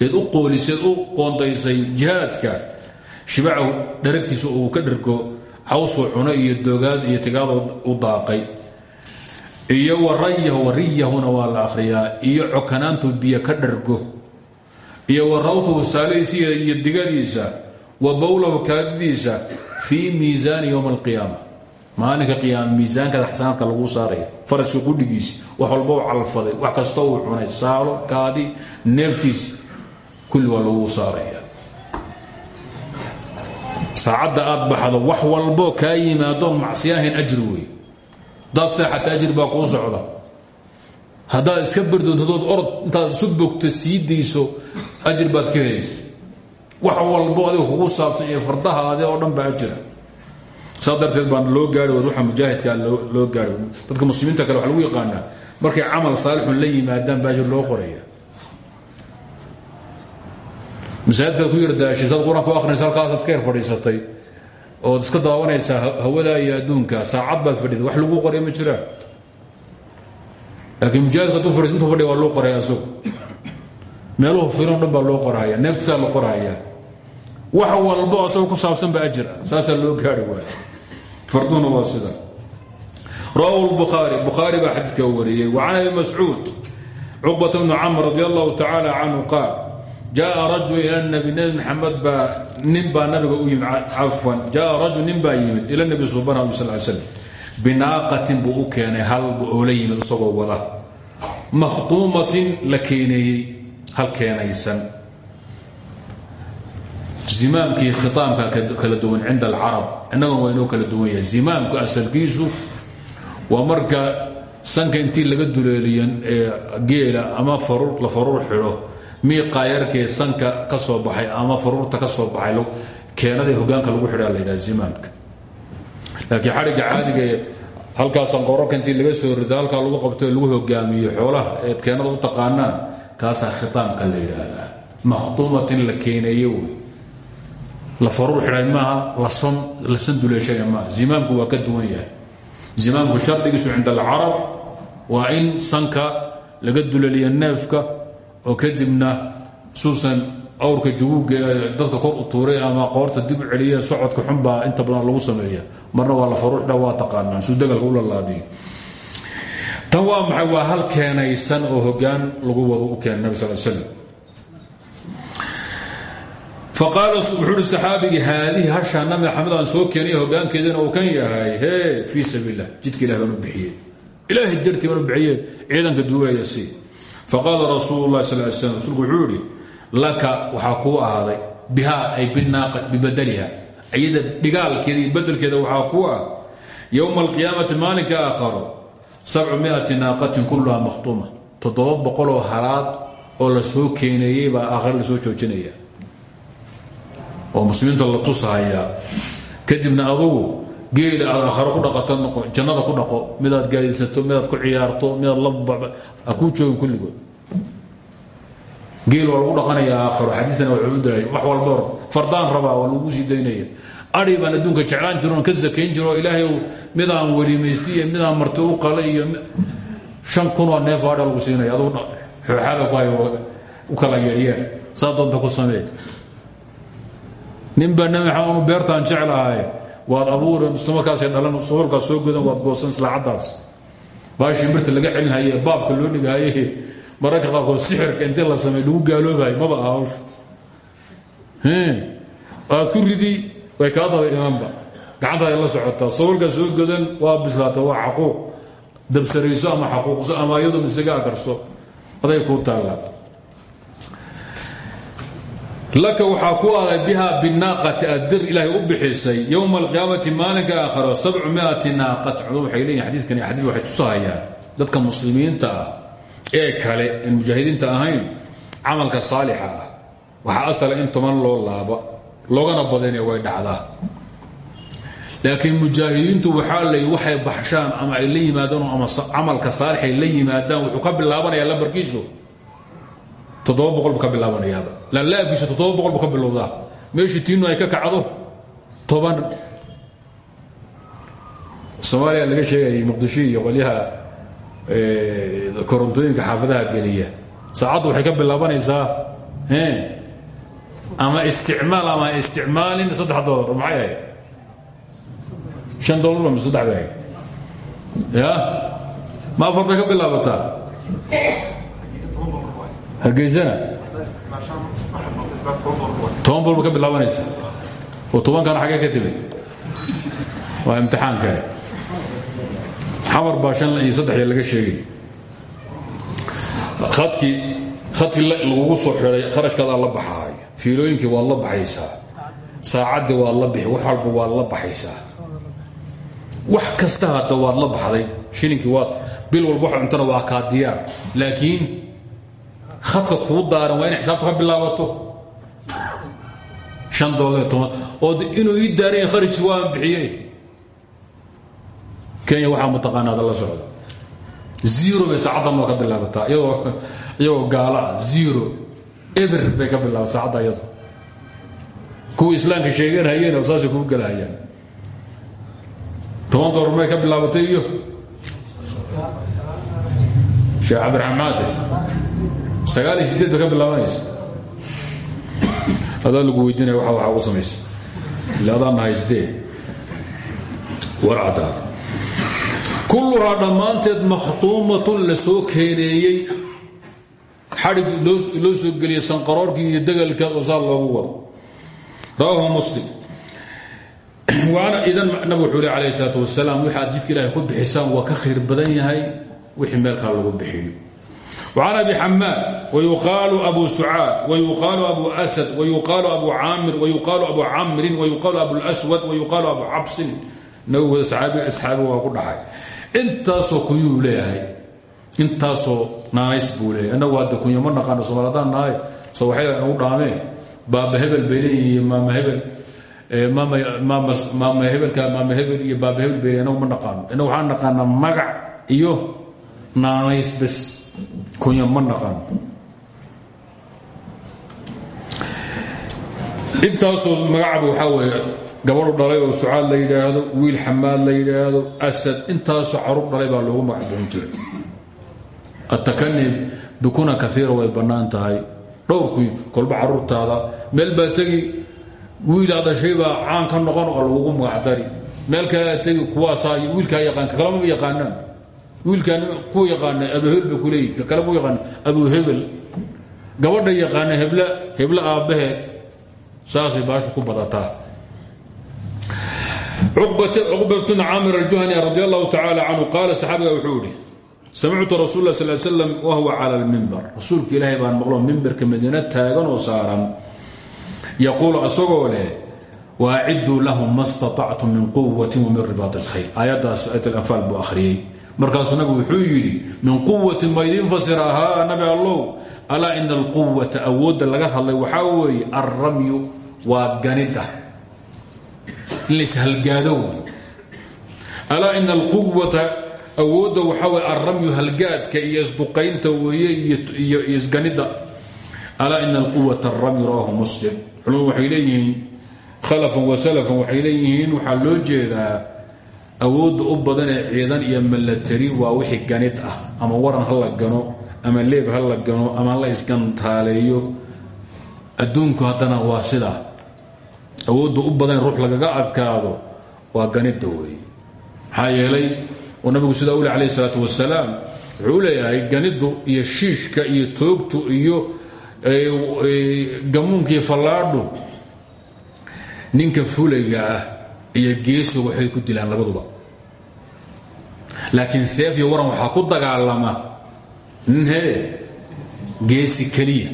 Eed u qooliseed u qoondaysay jihaadka shibacahu dharagtiisa uu ka dhargo cawsuu cuno iyo dogaad iyo tigaadoo u daaqay iyo warayahu wariyahuna waa la iyo cokanaantuu biyo ka dhargo. Iyo warawtuhu saalihiisa iyo digadiisa wa bowlahu kaadidiisa fii miisaani yowma alqiyaama. Maalinka qiyaama miisaankaada xasanaadka lagu saaraya faraska qudhigiisi wax walba u calfaday wax kasta uu cunay saalo kaadi neeftiis kulli waa saaraya saacadda aad baxdo wax walboo kaa yimaadoon macsiyahayn ajri wey daad seexata ajir baa kuu socda. Haddaad iska bardoodadood orod intaad isu bogto sii ajir baad ka helaysa. Wax walbo adiga kugu saabsan iyo fardahaade oo dhan baa ajira saa darteed baan loo gaari wad waxa mujaahidkaa loo gaari dadka muslimiinta kale waxa lagu yaqaanaa markay camal saalixun la yimaadaan baa ajir loo qoraya masaajidkaad ku yardaashay saad qur'aan ku akrinaysa halkaasaad iska yar fadhiisatay. Ood iska daawanaysaa hawadaa iyo adduunka saacad baad fadhida wax lagu qoraya ma jiraan laakiin mujaahidka fadhiis intuu fadhiya waa loo qoraya asagu meeluhu firon dhan baa loo qoraya neeftisaa la qoraya. Wax walbo asagoo ku saabsan ba ajir ah loo gaari waaya farduna waa sida. Rawahu lbukhaari bukhaari baa xadiidka wariyey wa can abi mascuud cuqbata bnu camr radi allahu tacaala canhu jaءa rajul ila nabi nebi maxamed baa nin baa nabiga u yimid cafwan jaءa rajul nin baa yimid ila nebi subhanahu sal slam binaaqatin buu u keenay hal oo la yimid isagoo wada. Makhtuumatin la keeneeyey hal keenaysan. Zimaamkii khitaamka kala duwan cinda alcarab innaguna waa inoo kala duwan yahay. Zimaamku asalkiisu waa marka sanka intii laga duleeliyo geela ama la faruur xidho miiqaayarkee sanka ka soo baxay ama faruurta ka soo baxay keenada hogaanka lagu xidhaa la yidhaha zimaamka laakiin xadhigga caadigae halkaasan qorarka intii laga soo rido halkaa lagu qabto lagu hogaamiyo xoolaha eed keenada u taqaanaan kaasaa khitaamka la yidhaahdaa. Makhtuumatin la keeneeye wey. La faruur xidhay maaha la san duleeshaya maaha. Zimaamku waa ka duwan yahay. Zimaamku shardigiisu cinda alcarab waa in sanka laga duleeliya neefka oo kadibna suusan awrka jaguuga dadka kor u tuuray ama qoorta dib u celiya socodka xunbaa inta badan lagu sameeya marna waa la faruuxdha waa taqaanaan. Suu dagalka u lalaadiyo tan waa maxay? Waa hal keenaysan oo hogaan lagu wado u keena nabi sal slam faqaala wuxuu uhi saxaabigii haadihi hashaa nabi maxamed aan soo keenay hogaankeedana uu kan yahay hee fii sabiil lah jidka ilah baan u bixiyey. Ilaahay dartii baan u bixiye ciidanka duulaya si faqaala rasuulu lah sal slam rasuulku wuxuu yihi laka waxaa kuu ahaaday bihaa ay bibadaliha. Iyada dhigaalkeeda iyo bedelkeeda waxaa kuu ah. Yowma alqiyaamati maalinka aakharo sabcu miati naaqatin kulluhaa makhtuuma toddoba boqoloo halaad oo la soo keeneeyey baa aakhare la soo joojinaya. Oo muslimiinta la tusahayaa kadibna adugu geela aad aakharo ku dhaqato noqo jannada ku dhaqo midaad gaadisato midaad ku ciyaarto midaad la kuu joogin kulligood. Geel waa lagu dhaqanayaa aakharo xadiidana wuxuu u dahay wax walba fardaan rabaa waa lagu sii daynaya. Adhi baan adduunka jeclaan jiro ka sakayn jiro ilaahay midaan welimaysti iyo midaan marti u qala iyo shan kunoo neef adha lagu siinaya aduu xooxaada ku u kala yeedhyeer saa ku samee nin baa nabi maxamed beertaan jeclahay waad abuure markaasay dhalan soolkaas soo godan waad goosan islaacaddaas baashii mirta laga celinhaye baabka loo dhigahaye mararka qaarkood sixirka intii la samey lagu gaaloobahay maba aha hawsha aad ku ridi way kaa daba imanba gacantaada la socotaa. Soolkaa soo godan waa bislaata waa xaquuq. Dabsarayso ama xaquuqso ama iyadu isaga akarso aday kuu taallaa laka waxaa ku aday biha binaaqati adir ilaahay u bixisay yowma alqiyaamati maalinka aakharo sabcu miati naaqat. Culum waxay leeyihiin xadiidkan xadiid waxay dadka muslimiinta ah ee kale aan mujaahidiinta ahayn camalka saalixa ah. Asala in loo laaba loogana badinaya way dhacdaa. Laakiin mujaahidiintu waxaa lay waxay baxshaan ama ay la ama camalka saalixay la yimaadaan wuxuu ka bilaabanayaa lambarkiisu. Toddoba boqol buu laalaabkiisa toddoba boqol buu ka bilowdaa. Meeshii tiinu ay ka kacdo toban. Soomaaliya laga sheegayay muqdisho iyo qolyaha korontooyinka xaafadaha geliya. Saacaddu waxay ka bilaabanaysaa ama isticmaal ama isticmaalin saddex dolar maxay ahayd? Shan dolar ma saddex bay ahayd. Ya? Ma afar bay ka bilaabataa? Hargeysana toban bol ba ka bilaabanaysa oo tobankana xaggee ka timid waa imtixaan kale xamar baa shan iyo saddex laga sheegay adkii khadkii lagugu soo xiday kharashkaadaa la baxaay fiilooyinkii waad la baxaysaa saacaddii waad la bixi wax walba waad la baxaysaa wax kasta hadda waad la baxday. Shilinkii waad bil walba wax cuntana waa kaa diyaar laakiin khadka kuu daaran waa inay xisaabta ka bilaabato. An doollar toban. Oo inuu ii daaranya kharajki waan bixiyey. Kenya waxaa mataqaanaada la socda zero bay saacaddan waa ka bilaabataa. Iyagoo iyagoo gaala zero. Eber bay ka bilaabata saacadda iyado kuwa islaamka sheeganhayeen saasay kuu gelahayaan toban doollar may ka bilaabatay iyo? Sheekh cabdiraxmaade sagaal iyo sideed bay ka bilaabanaysa. Adaa lagu weydiinaya waa waxaa ugu samaysa. Ila adaan nahay sideed war caddaada kulluhaa dhammaanteed makhtuumatun la soo keeneeyey xadhig loo soo geliyey sanqaroorkii iyo degalka oo saa loogu wado. Rawaahu muslim. Waana idan nabig wuxuu le alayh isalaat wasalaam waxaad jidka ilahay ku bixisaan waa ka khayr badan yahay wixii meelkaa lagu bixiyo وعن أبي حماد ويقال أبو سعاad ويقال أبو أسد ويقال أبو عاmر ويقال أبو عمر ويقال أبو الأسود ويقال أبو cabsin nabig asxaabi waa ku dhaxay intaasoo kunyuu leeyahay intaasoo naanays buu leeyahay annagu hadda kunya ma naqaano soomaalidaan nahay sawaxyada nagu dhaameen baaba hebel bay leeyihiin maama hebel maama hebelka maama hebel iyo baaba hebel bay anagu ma naqaano innagu waxaan naqaanaa magac iyo naanays bes kunya ma naqaano intaasoo magacaba waxaa weeye gabadhu dhalay oo sucaad la yidhaahdo wiil xamaad la yidhaahdo asad intaasoo carur dhalay baa loogu magac bixin jiray. Atakani bikuna kaiira way bannaan tahay. Dhowrkii kolba meel baa tegi wiilaa dhashay baa caan ka noqon oo lagugu magacdari meel kalea tegi kuwaasaa wiilkaa yaqaan kakalama yaqaanaan wiilkaan ku yaqaana abuhebel ba kuleeyi kakale ku yaqaana abuhebel gabadha yaqaana hebl heblo aabbahe saasay baasha ku badataa. Cuqbat bn camir aljuhani radi allahu tacaala canhu qaala saxaabiga wuxuu ihi samictu rasul la sal slam wahuwa cala lmimbar rasuulka ilaahay baan maqlo mimbarka madiina taagan oo saaran. Yaquulu asagoo leh waaciduu lahum ma staطactum markaasuu nabigu wuxuu yidhi min quwatin ma idiin fasira haa nabi allow. Alaa ina alquwata awoodda laga hadlay waxaa weeye alramyu waa ganida. In laishalgaado wey alaa ina alquwata awoodda waxaa weye alramyu halgaadka iyo isduqaynta weeye iyo isganida. Alaa ina alquwata alramyu rawahu muslim. Culumadu waxay leeyihiin wa salafan waxay leeyihiin waxaa loo jeedaa awoodda u badan ee ciidan iyo milatari waa wixii ganid ah. Ama waran ha la gano ama leeb ha la gano ama la isgantaaleeyo. Adduunku haddana waa sidaa awoodda u badan ruux lagaga adkaado waa ganidda weeye maxaa yeelay oo nabigu sidaa u le alayh isalaatu wasalaam wuxuu iyo shiishka iyo toogtu iyo gamuunka iyo fallaadhu ninka fulayga ah iyo geesu waxay ku dilaan labaduba. Laakiin seef iyo waran waxaa ku dagaalama nin hee geesi keliya.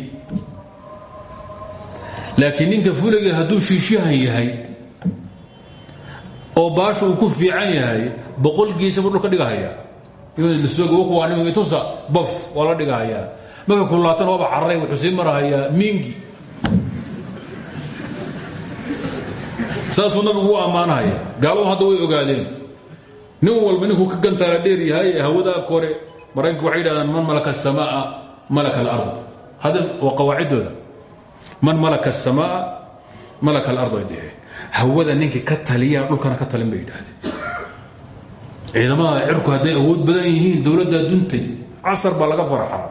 Laakiin ninka fulayga hadduu shiishyahan yahay oo baasha uu ku fiican yahay boqol geesa buu dhulka dhigahaya tusa baf waa la dhigahayaa. Marka kulaatan waaba cararay wuxuu sii marahayaa miingi saasuu nabigu u ammaanahaya gaaladu hadda way ogaadeen. Nin walba ninkuu ka gantaala dheer yahay hawadaa kore maraykanku waxay yidhahdaan man malaka asamaa malaka alard. Waa qawaaciddooda. Man malaka asamaa malaka alard ay dheheen hawada ninkii ka taliya dhulkana ka talin bay ciidamada cirku hadday awood badan yihiin dowladdaa duntay casar baa laga farxaa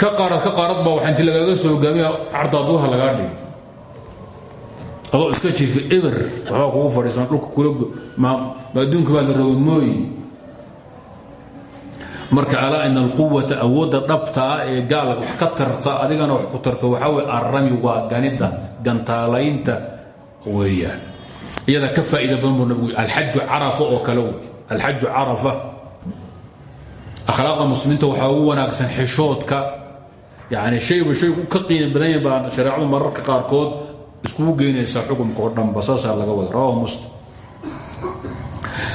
ka qaarad ka qaarad baa waxaa inti lagaaga soo hogaamiya cardaaduha lagaa dhigi adoo iska jiifa eber waxbaa kugu fadhiisan dhulka kula ma adduunka baa la roga mooyi marka alaa ina alquwata awoodda dhabta ah ee gaala wax ka tarta adigana wax ku tarta waxaa wey arrami waa ganida gantaalaynta weeyaan iyada ka faa'iida badan buu nabigu alxaju carafa oo kale wey. Alxaju carafa. Akhlaaqda muslimiinta waxaa ugu wanaagsan xishoodka yani shayba shaygu ka qiimi badan yahin baa shareecadu mararka qaarkood iskugu geynaysa xukumka oo dhanba saasaa laga wada rawahu muslim.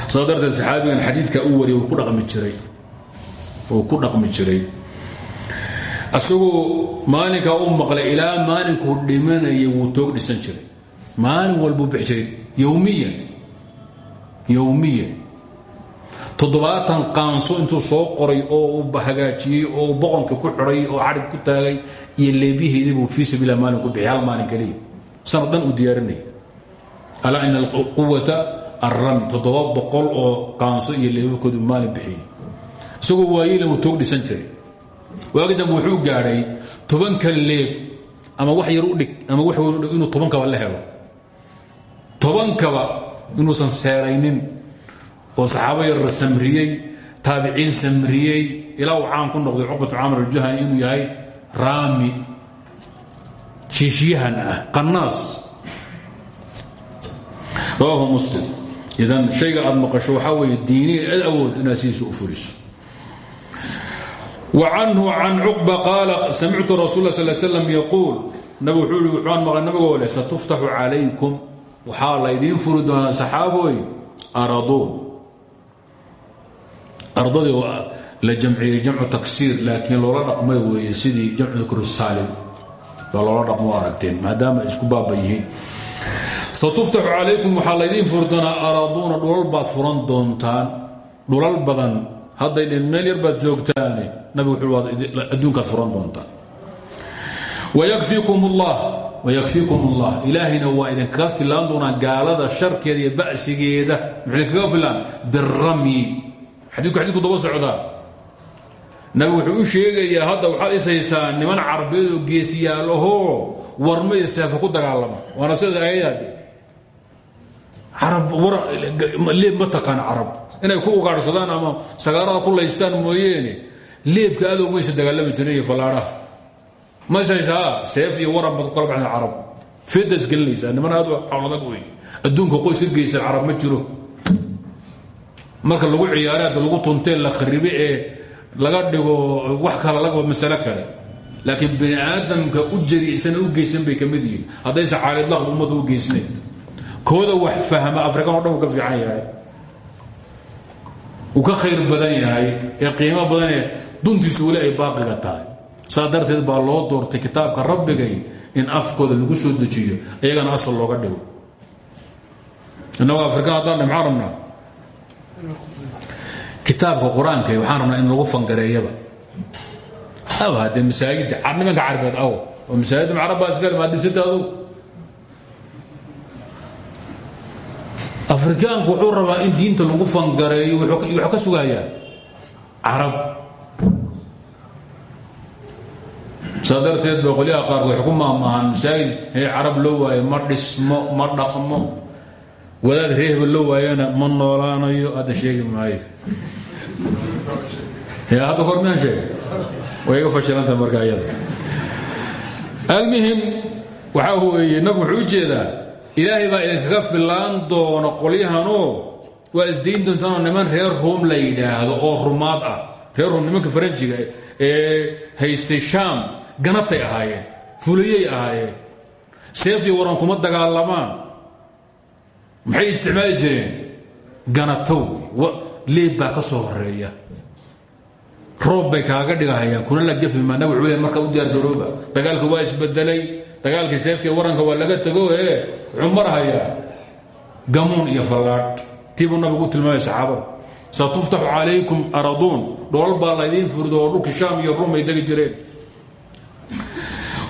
Saa darteed saxaabigan xadiidka u ku dhaqmi jiray. Wuu ku dhaqmi jiray. Asagoo maalinkaa u maqlay ilaa maalinkuu dhimanayay wuu toog dhisan jiray. Maalin walbuu bixi jiray. Yowmiyan toddobaatan qaanso intuu soo qoray oo uu hagaajiyey oo boqonka ku xidhay oo xadhig ku taagay iyo leebyaheedii buu fii sabiilah maalin ku bixiyay maalin keliya sanad dhan uu diyaarinaya alaa ina alquwata arrami toddoba boqol oo qaanso iyo leebabkoodu maalin bixiyey. Isagoo waayeyla uu toog dhisan jiray. Waagi dambe wuxuu gaadhay tobanka leeb ama wax yar u dhig ama wax weyn u dhig inuu tobankaba la helo. Tobankaba inuusan seeraynin oo saxaaba yarra samriyey taabiciin samriyey ilaa uu caan ku noqday cuqbatu camr aljuhani inuu yahay raami shiishyahan ah qanaas rawaahu muslim. Idan shayga aad maqasho waxaa weeye diiniya ad awood inaad siiisa u fuliso وcanhu can cuqba qaala samictu rasul sl slam yaquul. Nabig wuxuu i wuxuaan maqlay nabigoo leh satuftaxu calaykum waxaa laydiin furi doonaa saxaabooy araduun ardadii la jamciyey jamcu taksiir laakiin loola dhaqmay weeye sidii jamcu dikrsaalim baa loola dhaqmo maadaama isku baaba yihiin. Satuftaxu calaykum waxaa laydiin furi doonaa furan doontaan dhulal badan. Hadday dhin meel yar baad joogtaane. Nabig wuxuu adduunkaad furan doontaan. Wayakfiikum ullah wayakfiikum ullah ilaahayna waa idinkaga filaan doonaa gaalada sharkeeda iyo ba'sigeeda muxuu idinkaga filaan xadiidku xadiidku daba socdaa nabi wuxuu u sheegayaa hadda waxaad isaysaa niman carabeed oo geesiyaal ahoo warmay seefa ku dagaalama. Waana sida ayadaade leeb ma taqaan carab. Inay ku ugaadhsadaan ama sagaarada ku laystaan mooyeene leebka adow maysa dagaalami jirin iyo fallaadhaha. Masaysaa seef iyo waran baad kala baxsan carab. Feedaas gelinaysaa. Niman aad xawladag wey adduunka qoys ka carab ma jiro marka lagu ciyaare hadda lagu tuntee la kharibe ee laga dhigo wax kale laga masalo kale laakiin bani aadamka u jariisan u geysan bay ka mid yihiin. Haddayse caalidlaqd ummadda u geysnayn kooda wax fahma afrikan o dhan ka fiican yahay. Uu ka khayr badan yahay ee qiimo badan ee duntiisu weli ay baaqiga tahay. Saa baa loo doortay kitaabka rabbigay in afkooda lagu soo dejiyo iyagana asal looga dhigo. Innagoo afrikan haddaan rabnaa kitaabka qur'aanka waxaan rabnaa in lagu fangareeyaba aw haddee masaajidda nimanka carbeed aw oo masaajidda macrabaa dhisata adugu afrikaanku wuxuu rabaa in diinta lagu fangareeyo wuxuu ka sugayaa carab. Saa darteed ba qolyaha qaarkood waxay ku maamaahaan masaajid hee carab loo waayo ma dhismo ma dhaqmo wadaad reehba loo waayana ma noolaanayo hadda sheegi maayo. Hadda kor miaan sheegay way iga fashilanta marka iyada almuhim waxaa weeye nabigu wuxuu u jeedaa ilaahay baa idinkaga filaan doona qolyahanoo waa isdayn doontaanoo niman reer ruum la yidhaahdo oo rumaad ah. Reer ruum nimanka faranjiga ee haystay shaam ganatay ahaayeen fuliyey ahaayeen. Seefii waran kuma dagaalamaan maxay isticmaali jireen? Ganatow. Leeb baa ka soo horreeya roob bay kaaga dhigahayaan. Kuna la gefima nabig cule marka u diyaargarooba dagaalka waa isbedelay. Dagaalkii seefkii waranka waa laga tago ee wuxuu marhayaa. Gamuun iyo fallaadh tiibuu nabigu u tilmaamay saxaabada. Satuftaxu calaykum araduun. Dhool baa laydiin furido oo dhulkii shaam iyo ruum ay degi jireen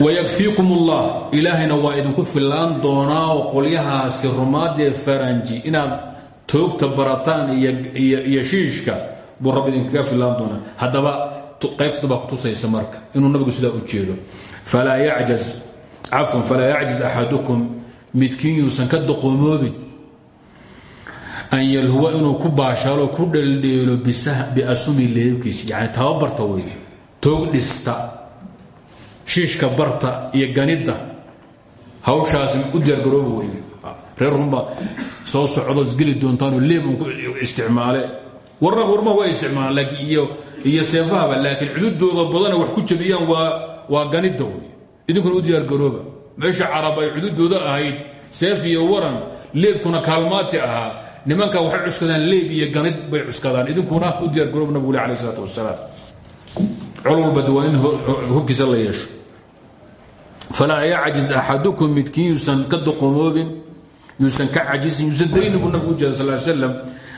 wayakfiikum ullah ilaahayna waa idinku fillaan doonaa oo qolyahaasi rumaadee faranji inaad toogta barataan iyo shiishka buu rabbi idinkaga fillaan doonaa haddaba qaybta baa kutusaysa marka inuu nabigu sidaa u jeedo falaa yacjaz cafwan falaa yacjaz axadukum midkiin yuusan ka doqomoobin an yalhuwa inuu ku baashaalo ku dheeldheelo biasumi leebkiis yani tababarta toog dhista shiishka barta iyo ganidda hawshaasi u diyaargarooba wey reer runbaa soo socdo isgeli doontaanoo leeb un ku isticmaale. Warna warmaha waa isticmaalaan iyo seefahaba laakiin cududooda badana wax ku jabiyaan waa ganidda wey idinkuna u diyaargarooba meesha carab ay cududooda ahayd seef iyo waran leebkuna kaalmaati ahaa. Nimanka waxay cuskadaan leeb iyo ganid bay cuskadaan idinkuna u diyaargarooba nabigu aleh salaat wasalaam col walba waa in hoggiisa la yeesho. Falaa yacjiz axadukum midkiin yuusan ka doqomoobin yuusan ka cajisin yuusan dayni buu nabigu jeeda sal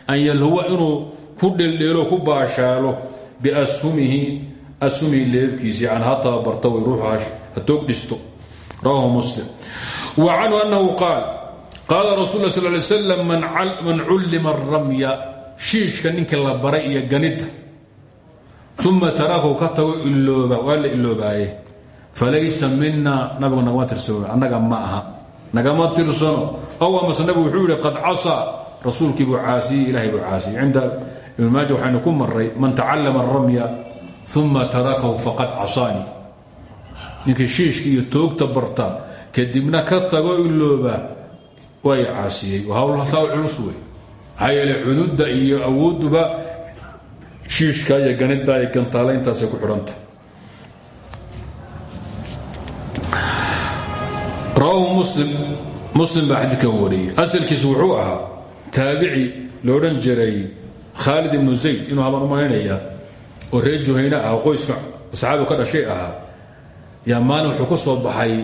an yalhuwa inuu ku dheldheelo ku baashaalo biasumihi asumihi leebkiisi yani ha tababarta way ruuxu ha toog dhisto. Rawahu muslim. Wa canhu annahu qaal qaala rasul sal lay slam man cullima aramya shiishka ninkii la baray iyo ganidda uma tarakahu ka tago ilooba waa la falaysa mina nabigu nagama tirsano annaga ma aha nagama tirsano ow amase nabigu wuxuu yihi qad casaa rasuulkii buu caasiyey ilahay buu caasiyey cinda ibn maaja waxaynu ku maray man tacallama aramya uma tarakahu faqad casaanii ninkii shiishka iyo toogta kadibna ka tago ilooba way caasiyey hawlhasaa culus wey maxaa yeele iyo awoodduba shiishka iyo ganidda iyo gantaalayntaasay ku xidhanta. Rawaahu muslim. Muslim baa xadiidkan wariyey. Asalkiisu wuxuu ahaa taabici loodhan jiray khaalid ibnu zayd inuu habaan u malaynaya oo reer juhayne ah qoyska saxaabigu ka dhashay ahaa. Yaa maalin wuxuu ku soo baxay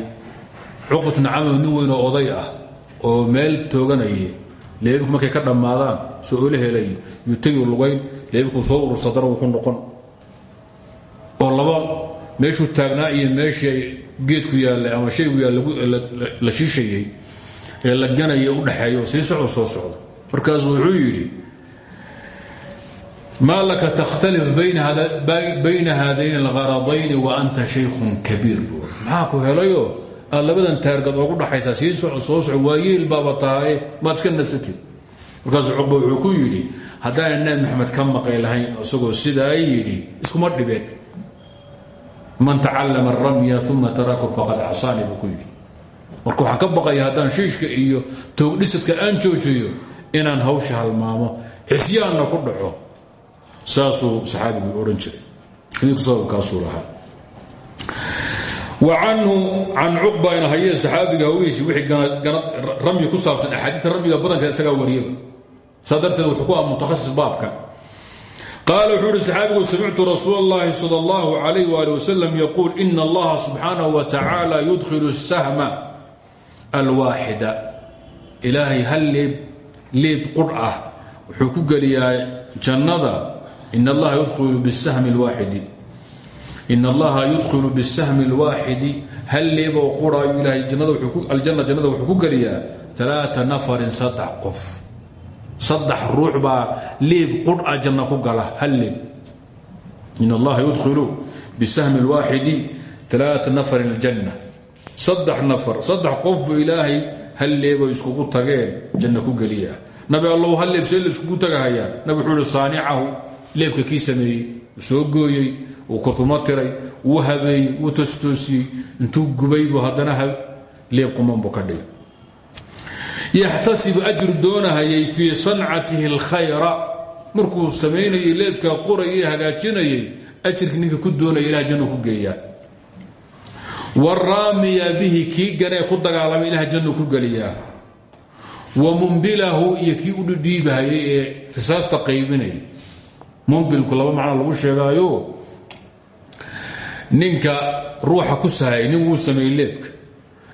cuqut nacamo nin weyn oday ah oo meel tooganayay. Leebinku markay ka dhammaadaan soo ola helay yuu lugayn leebkuu soo urursadana wuu ku noqon. Oo laba meeshuu taagnaa iyo meeshii geedku yaallay ama shaygu yaal la shiishayey ee la ganaya u dhexeeyo sii socdo soo socdo. Markaasuu wuxuu yidhi maa laka takhtalif bayna haadayn algharadayni wa anta shaykhun kabiir maxaa ku helayo? Aad labadan taargad oogu dhaxaysaa sii socod soo soco waa yeel baaba tahaye maad iska nasatid. Ku yidhi haddaana nabi maxamed ka maqay lahayn isagoo sidaa yidhi iskuma dhibeen man tacallama aramya uma tarakahu faqad casaani buu ku yidhi. Ka baqaya haddaan shiishka iyo toogdhisadka aan joojiyo inaan hawsha halmaamo xisyaanna ku dhaco. Saasuu saxaabigu odhan jiray. Xadiidku sababkaasuu lahaa wa canhu can cuqba ina hayee saxaabiga hawiisi wixii ramyi ku saabsan axaadiita ramyiga badanka isagaa wariyaba saa darteed wuxuu ku ah mutakhasis baabkan qaala wuxuu uhi saxaabigu samictu rasuul اllahi salى اllahu alayh wali wasalam yaquul ina allaha subxaanahu wa tacaala yudkhilu الsahma alwaaxida ilaahay hal leeb leeb qurh ah wuxuu ku geliyaa jannada in allaha yudkhilu bisahmi اlwaaxidi in allaha yudkhilu bisahmi اlwaaxidi hal leeb oo quraayu ilahay aljanna jannada wuxuu ku geliyaa aaaa nafarin saddex qof saddex ruux baa leeb qur'a janna ku gala. Hal leeb in allaha yudkhilu bisahmi اlwaaxidi aaaa nafarin اljanna saddex nafar saddex qof buu ilaahay hal leebo iskugu tageen janna ku geliyaa. Nabi allow hal leeb see la iskugu nabi wuxuu ihi saanicahu leebka kii uu soo gooyey uu kurtuma tiray wuu habeeyey wuu tostoosiyey intuu gubay buu haddana leeb quman buu ka dhigay yaxtasibu ajru doonahayay fii sancatihi اlkhayra markuu samaynayay leebkaa qorayay hagaajinayay ajirkii ninka ku doonaya ilah jannu ku geeyaa. Waraamiya bihi kii ganee ku dagaalamay ilah jannu ku geliyaa. Wa mumbilahu iyo kii u dhidhiibahayay ee risaasta qaybinaya mumbilku laba macno ninka ruuxa ku sahayay nin wuu sameeyey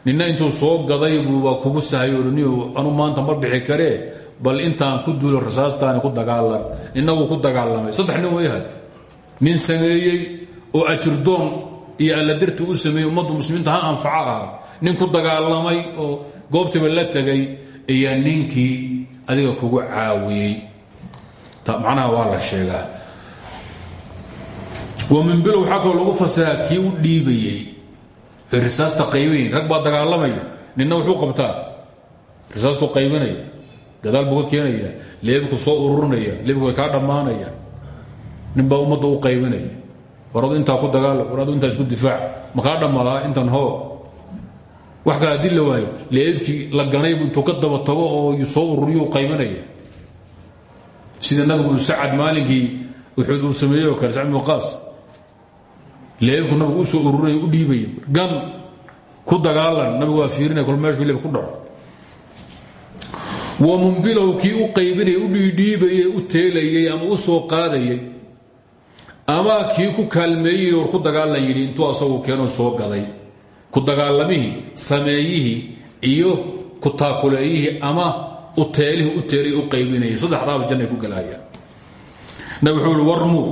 ninna intuu soo gaday buuba kugu sahayo ni anu maanta ma bixi bal intaan ku duulo risaastaani ku dagaalan ninna wuu ku dagaalamay. Saddex nin way had nin sameeyey oo ajirdoon iyo alla darti u sameeyey ummaddu muslimiinta ha anfaco nin ku dagaalamay oo goobtiiba la tegay iyo ninkii adiga kugu caawiyey. Macnaha waa la sheegaa. Waminbilow waxaa kaloo lagu fasiraa risaasta qaybanay rag baa dagaalamaya. Ninna wuxuu qabtaa. Risaastuu qaybanaya gadaal buu ka leebku soo ururinaya leebku way kaa dhammaanaya. Nin baa ummadda u qaybinaya. Ku dagaala waradu intaa isku difaac. Ma kaa dhammaadaa intan hoo? Wax kale haddii la waayo la ganaybu intuu ka daba tago oo soo ururiyuu qaybanaya sida nabigu sacad maalinkii uxuud uu sameeyey oo kale sacad bin leebku nabigu u soo ururinaya u dhiibaya gan ku dagaalan nabigu waa fiirinaya kol meeshuu leeb ku dhaco. Wa mumbilahu kii u qaybinaya u dhiidhiibayey u teelayey ama u soo qaadayay ama kii ku kaalmeeyey war ku dagaalan yidhi intuu asagu keenoo soo gaday. Ku dagaalamihii sameeyihii iyo ku taakuleeyihii ama uteelihii u teelay u qaybinayay. Saddexdaaba jannay ku galaayaan nabi wuxuu warmuu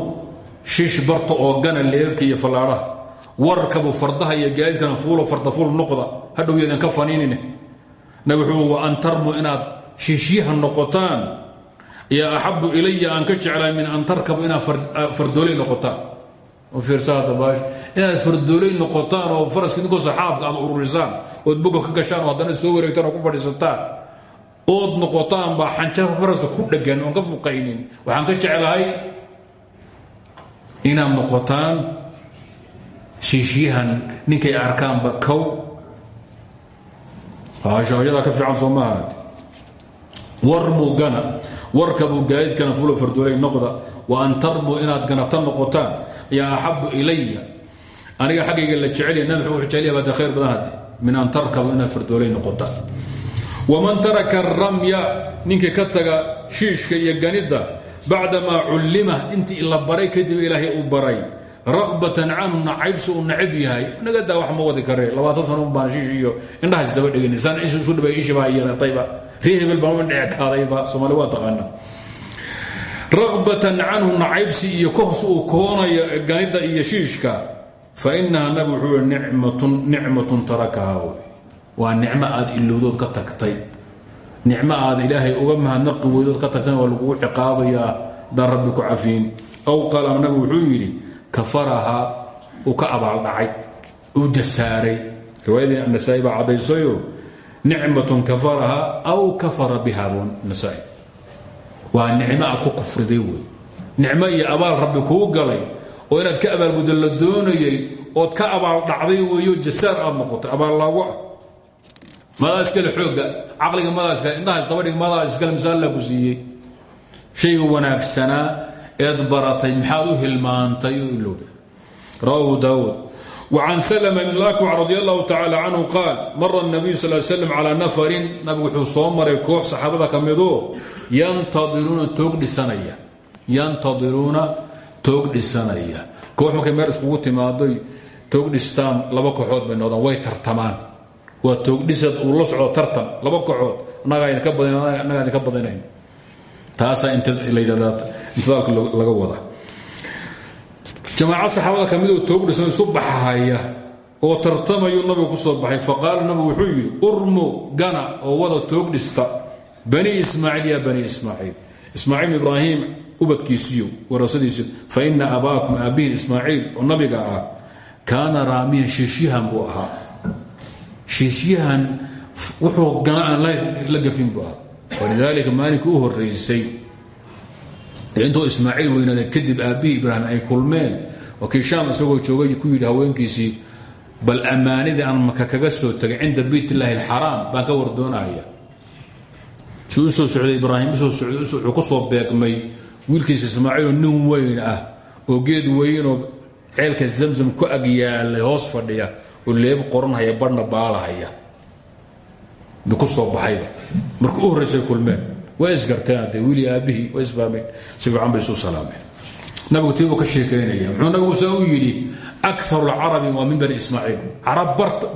shish barta oo gana leebka iyo fallaadhaha warkabu fardaha iyo gaadidkana fuulo fardafuul noqda. Hadhow yadan ka faniinine. Nabi wuxuu wa an tarmuu inaad shiishyaha noqotaan iyo axabu ilaya aan ka jeclaa min an tarkabu inaad fardooley noqotaan. Inaad fardooley noqotaan oo faraska idinkoo saxaafka aad ururisaan ood boga ka gashaan oo soo wareegtaan ku fadhiisataan ood noqotaan baa xanjaa faraska ku dheggan oon ka fuqaynin. Waxaan ka jeclahay inaad noqotaan shiishyahan ninkay arkaanba kow. Shayadaa ka fiican soo maaha. Warmuu gana. Warkabuu gaadidkana fulo fardoolay noqda. Wa an tarmuu inaad ganata noqotaan. Yaa axabu ilaya aniga xaggayga la jecelya nabi wuxuu jecel yahay baada khayr badan min an tarkabu inaad fardoolay noqotaan. Waman taraka aramya ninkii ka taga shiishka iyo ganidda bacdamaa cullima intii la baray kadib ilaahay uu baray. Raqbatan canhu nacaybsi uu nacab yahay. Nagadaa wax ma wadi karee. Labaatan sano baan shiish iyo indhahaas daba dhegani saan isu isu dhibay ishibaa yaratayba ree hebel baa ma dhecekaadayba soomaali waa taqaana. Raqbatan canhu nacaybsi iyo kohos uu koonayo ganidda iyo shiishka. Fa inaha nabi wuxuu nicmatun tarakaha waa nicmo aad ilowdood ka tagtay nicmo aad ilaahay uga mahadnaqi weydood ka tagtayna waa lagugu ciqaabayaa daan rabbi ku cafiin. Aw qaal ama nabi wuxuu yidhi kafaraha uu ka abaaldhacay uu jasaaray. Riwaayadii nasaa-i baa caddaysayo kafaraha aw kafara biha buu nasaa-i waa nicmo aad ku kufriday wey nicmo iyo abaal rabbi kuu galay oo inaad ka abaalguddo la doonayay ood ka abaaldhacday weeyo jasaar aad noqotay abaallaago ah. Madaa iskale xooga caqliga madaa iskale indhahaas dabadhig madaa iskale misaalla ku siiyey shayga wanaagsanaa eed baratay maxaad u hilmaantay oo ilowda rawaahu daawuud وعن سلم بن الأكوع رضي الله تعالى عنه قال مر النبي صلى الله عليه وسلم على نفر نبي wuxuu soo maray koox saxaabada ka mido yantadiruuna toog dhisanaya yantadiruuna toog dhisanaya koox markay meel iskugu timaadoy toog dhistaan laba kooxood bay noqdaan way tartamaan waa toog dhisad uu la socdo tartan laba kooxood. Annagaa idinka badan annagaa idinka badanayn taasaa inta la yidhahdaa laga wada. Jamaacad saxaabada ka midoo toog dhisan isu baxahaya oo tartamayuu nabigu ku soo baxay. Faqaala nabigu wuxuu yidhi urmu gana oo wada toog dhista. Bani ismaaciil ya bani ismaaciil ismaaciil ibraahim ubadkiisiyo warasadiisi fa ina abaakum aabbihin ismaaciil oo nabiga ah kaana raamiyan shiishyahan buu ahaa shiishyahan wuxuu gana la gafin buu ahaa. Walidaalika maalinkii u horeysay intuu ismaaciil weynaaday kadib aabbihii ibraahim ay kulmeen oo kii shaam isagoo joogay ku yidhi haweenkiisii bal ammaanidii aan maka kaga soo tegay cinda beyt illaahi alxaraam baan ka wardoonaya si u soo socday ibraahim ku soo beegmay wiilkiisa ismaaciiloo nin weyn ah oo geed weynoo ceelka zamzam ku ag hoos fadhiya leeb qoranhaya badhna baalahaya. Ku soo baxayba. Marka u horraysay kulmeen way isgarteen haddee wiilii aabbihii way isfahmeen si fiican bay isu salaameen. Nabigu tiibuu ka sheekaynaya. Muxuu nabigu saa u yidhi akaru lcarabi waa min bani ismaaciil. Carab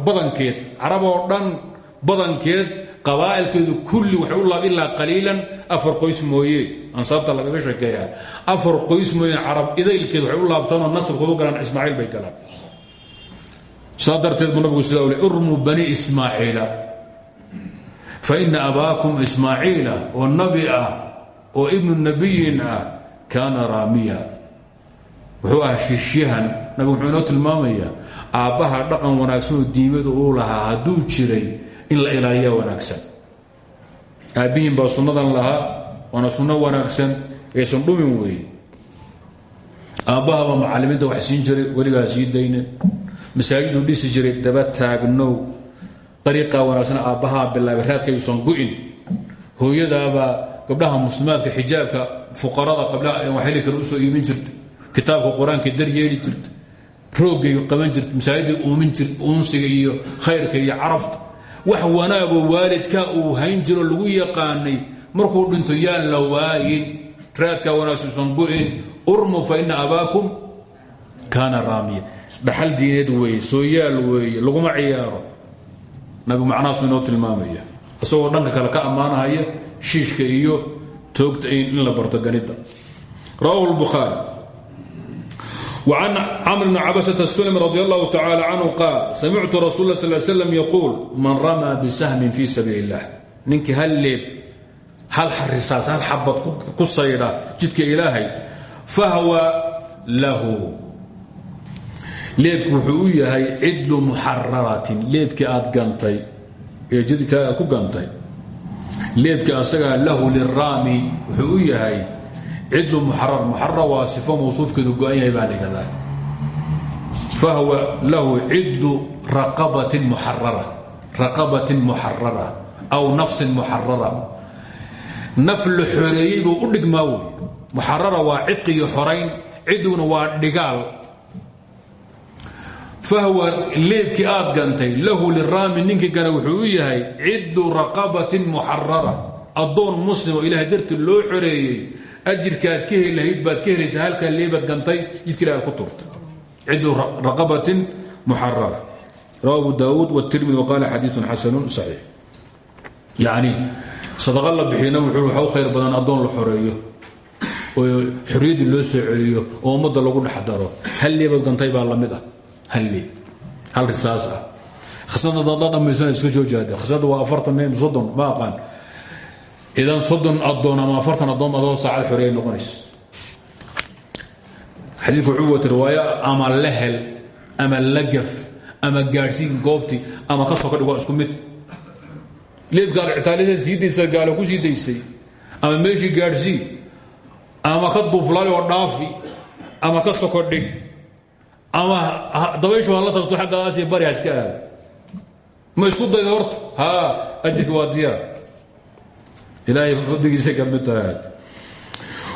badankeed carab oo dhan badankeed qabaa'ilkeedu kulli waxay u laab ilaa qaliilan afar qoys mooye. Ansaabta lagaga sheekeeya afar qoys mooyeen carab idaylkeed waxay u laabtaanoo nasabkoodu galaan ismaaciil bay galaan saa darteed buu nabigu sidaa u le urmu bani ismaaciila. Faina abaakum ismaaciila oo nabi ah oo ibnu nabiyin ah kaana raamiya. Wuxuu ahaa shiishyahan nabigu wuxuu inoo tilmaamayaa aabbaha dhaqan wanaagsan oo diimadu uu lahaa hadduu jiray in la ilaaliya wanaagsan. Aabbihiin baa sunnadan lahaa waana sunno wanaagsan aysan dhumin weeye aabbahabaa macallimiinta wax siin jiray weligaa sii dayne masaajiduu dhisi jiray daba taagnow. Ariiqaa wanaagsan aabbahaa bilaabay raadkayuusan gu'in. Hooyadaabaa gabdhaha muslimaadka xijaabka fuqarada qablaha wax heli kara u soo iibin jirta. Kitaabka qur'aanka daryeeli jirta. Roogay qaban jirta masaajidda uunsiga iyo khayrka iyo carafta. Wax wanaagoo waalidka uu hayn jiro lagu yaqaanay markuu dhinto yaan la waayin. Raadkaa wanaagsuusan gu'in. Urmu fa ina abaakum kaana raamiya dhaxal diineed weeye sooyaal weeye laguma ciyaaro nabigu macnahaasu inoo tilmaamaya isagoo dhanka kale ka ammaanahaya shiishka iyo toogta in la barto ganidda rawahu lbukhaari وعن cمر بن cبسة السلم رضي الله تعالى عنه قال سمعت رsuل اه صل سلم يقول من رمى بسهم في سبيل الله ninkii hal leeb hal xarisaas hal xabad ku saydha jidka ilaahay fahوى lahu leebki wuxuu u yahay cidlu muxararatin leebkii aad gantay ee jidkaaga ku gantay. Leebkii asagaa lahu liraami wuxuu u yahay cidlu muxarar muxarar waa sifo mawsuufkeedu go-an yahay baa lahu cidlu raqabatin muxarara raqabatin muxarara aw nafsin muxarara. Naf la u dhigmaa wey. Muxarara waa cidqigii xorayn ciduguna waa fahwa leebkii aad gantay lahu liraami ninkii gana wuxuu u yahay cidlu raqabatin muxarara addoon muslim oo ilahay darti loo xoreeyey ajirkaad ka heli lahayd baad ka helaysaa halkaa leebaad gantay jidka ilaad ku turtay cidlu raqabatin muxarara rawa abu daawuud wtirmidi waqaala xadiiun xasanun saxiix yacni sadaqa la bixiyna wuxuu waxa u khayr badan addoon la xoreeyo oo xorriyaddii loo soo celiyo oo hal risaas ah. Khasnada dad la dhammaysana iska joojaada khasnada waa afartan soddon ma aqaan. Idan soddon addoon ama afartan addoon adoo saacad xoreeyay noqonaysa xadiidku wuxuu wata riwaayo ama la hel ama la gaf ama gaadhsiin goobtii ama ka soo ka dhig waa isku mid. Leebkaal citaaliyada sii daysa gaalo ku sii daysay ama meeshii gaadhsii ama ka duuflaay oo dhaafi ama ka soko dhig ama dabayshu ha la tagto xagga aasiya bari ha iska aado ma isku dayda horta haa ajirka waa diyaar ilaahay fadligiisa ka mid tahay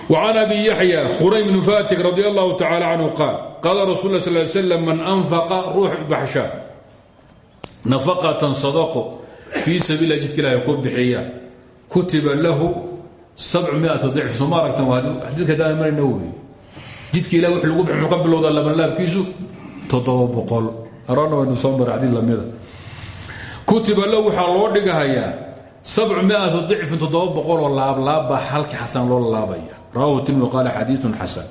وعن أبي يحيى khuraym بن fatig رضي الله تعالى عنه قال قال رsuل اه صل ل سلم من أنفق ruux baxsha نفقة صدقo fii sabiilah jidka ilahay ku bixiya kutiba lahu abcmiata dicf sooma aragtan xadiidka daan marayna wey jidka ilahi wx lagu muxuu ka bilowdaa labanlaabkiisu waynu soo maray xadiid lamida. Kutiba lahu waxaa loo dhigahayaa sabcmiata dicfin toddoba boqoloo laablaabbaa halkii xasan loo laabaya. Rawahu tirmidi qaala xadiiun xasan.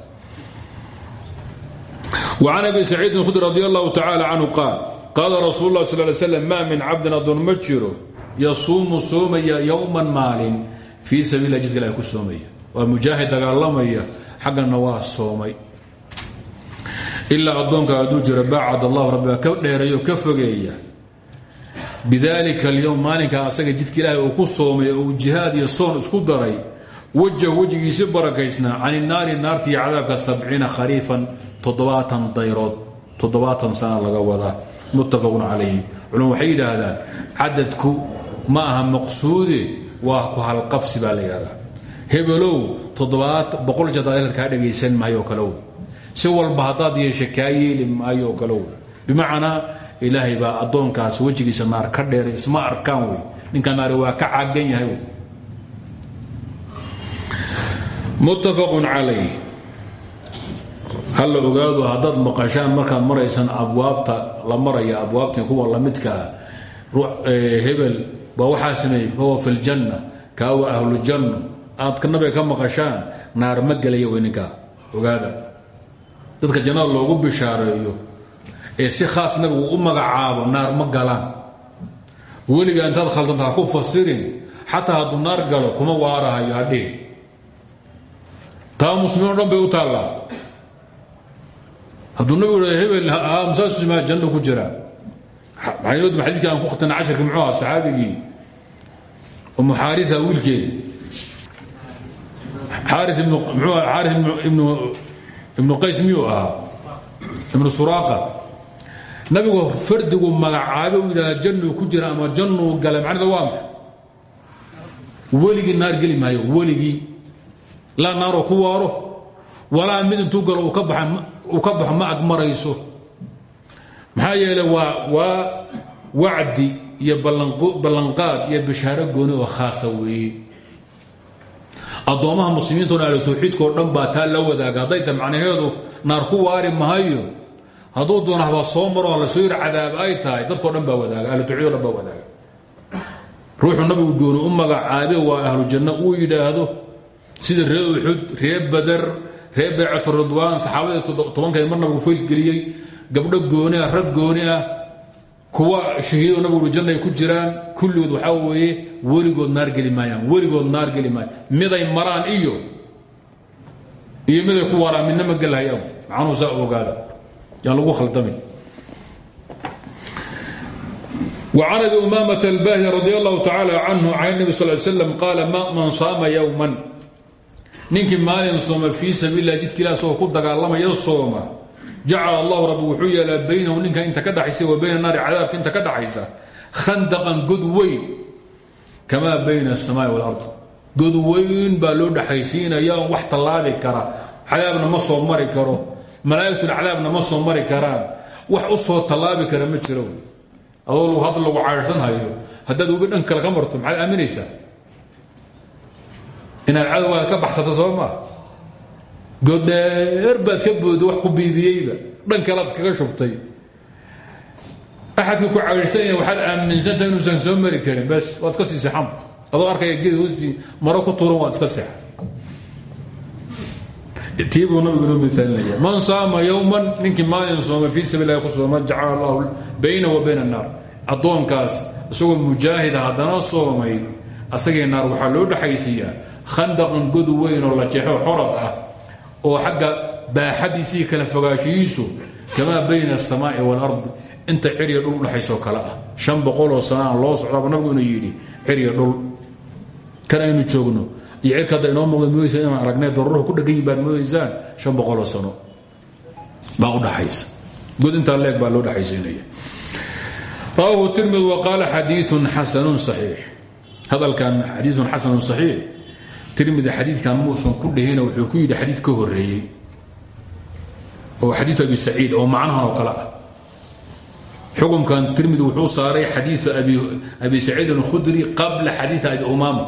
وcan abi saciidin khudri radi allahu tacala canhu qaal qaala rasuul lah sal slam maa min cabdin adoon ma jiro yasuumu soomaya yowman maalin fii sabiila jidka ku soomaya. Waa mujaahid dagaalamaya xaggana waa soomay. Ilaa addoonka hadduu jiro baacad allahu rabbiga ka dheereeyo ka fogeeya. Bidalika alyowm maalinka asaga jidka ilaahay uu ku soomay oo uu jihaad iyo soon isku daray wajah wejigiisi barakaysnaa can inaari naartiiyo cadaabka sabciina khariifan toddobaatan dayrood toddobaatan sana laga wadaa muttafaqun calayhi. Culum waxay yidhaahdaan cadadku ma aha maqsuude waa ku halqabsi baa la yidhahdaa. Hebelow toddobaad boqol jadaadal kaa dhagaysan maayo kalow. Si walba haddaad yeesha kaa yeeli maayo kalow. Bimacnaa ilaahay baa addoonkaas wejigiisa naar ka dheeray isma arkaan wey. Ninka naari waa ka caagan yahay muttafaqun calayh. Halla ogaado haddaad maqashaan markaad maraysaan abwaabta la maraya abwaabtii kuwa lamidkaa hebel baa waxaa sameeyey fahuwa fi ljanna kaa wa ahlujanno aad nabiga ka maqashaan naar ma gelaya wey ninkaa ogaada. Dadka jannada loogu bishaareeyo ee si khaas nabigu u magacaabo naar ma galaan. Weligaa intaad khaldanta ha ku fasirin xataa hadduu naar galo kuma waarahayo hadhihi taa muslimiin o dhan bay u taallaa. Hadduu nabigu ha hebel masaasmaa janno ku jira. Maxaynod xadiidkii aan ku khatana casharka muxuu aha saxaabigii? Umu xaaria wiilkeedi xaari ibnu qays miyuu ahaa? Ibnu suraaqa. Nabigu fardigu magacaabe u yidhahdaa jannuu ku jira ama jannuu gala. Macnada waa maxa weligii naar geli maayo weligii. Laa naaroo ku waaro. Walaa mid intuu galo uu ka baxo ma ag marayso maxaa yeele waa waa wacdi iyo ballanqaad iyo bishaaro gooni oo khaasa weeye addoommaha muslimiintuna ahlu tawxiidka oo dhan baa taa la wadaaga. Hadday ta macnaheedu naar ku waari mahayo hadduu doona haba soo maroo la soo yir cadaab ay tahay dadkao dhan baa wadaaga ahlu tawxiid dhan baa wadaaga. Ruuxuu nabigu gooni u magacaabe waa ahlu janno uu yidhaahdo sida ree uxud ree bader ree baycatu ridwaan saxaabadii tobankae mar nabigu faylgeliyey gabdho gooni ah rag gooni ah kuwa shahiido nabigu jannay ku jiraan kulligood waxaa weeye weligood naar geli maayaan weligood naar geli maayaan miday maraan iyo iyo miday ku waaraan midna ma gelhayaan macnuu saa ogaada yaan lagu khaldamin وعن أبي أمامة الباهي رضي الله تعالى عنه عن النبي صلى الله عليه وسلم قال من صام يوما ninkii maalin sooma fii sabiilah jidka ilah soo ku dagaalamaya sooma jacala allahu rabbi wuxuu yeelaa baynahu ninka inta ka dhaxaysa wa bayna naari cadaabka inta ka dhaxaysa khandaqan god weyn kamaa bayna asamaai walard god weyn baa loo dhaxaysiinaya on wax tallaabi kara cadaabna ma soo mari karo malaa'igtuna cadaabna ma soo mari karaan wax u soo tallaabi kara ma jiro adoo hadda lagu caadhsanhayo haddaad webi dhan kale ka marto maxaad aaminaysaa inaad cadowgaada ka baxsato soo maa goddheer baad ka boodo wax ku biibiyeyba. Dhan kalead kaga shubtay. Axadkii ku caydhsanaya waxaad aaminsantaha inuusan soo mari karin bas waad iska sii seexan adoo arkaya geed hoostii maro ku tuuran waad iska seexa. Tii buu nabigu inoo misaalinaya man saama yowman ninkii maalin sooma fii sabiilahi ku sooma jacala allahu bayna wa bayna annaar addoonkaas isagoo mujaahida haddana soomay asagii naar waxaa loo dhexaysiiyaa khandaqan god weyn oo la jeexo xorad ah oo xagga baaxadiisii kala fogaashihiisu kamaa bayna asamaai waalardi inta cirya dhul udhexaysoo kale ah. Shan boqoloo sanaan loo socdaaba nabigu inuu yidhi cirya dhul kan aynu joogno. Iyo cirka hadda inoo muuqda moodaysa inaan aragnay daruruhu ku dhegan yihiin baad moodaysaan shan boqoloo sano baa udhaxaysa. God intaa leeg baa loo dhexaysiinaya rawaahu tirmidi wa qaala xadiiun xasanun saxiix. Hadalkan xadiiun xasanun saxiix tirmidi xadiidkan muusan ku dhihina wuxuu ku yidhi xadiid ka horeeyey oo xadiiu abi saciid oo macnahan oo kale ah. Xukunkan wuxuu saaray xadiiu abi saciid alkhudri qabla xadiii abi umaama.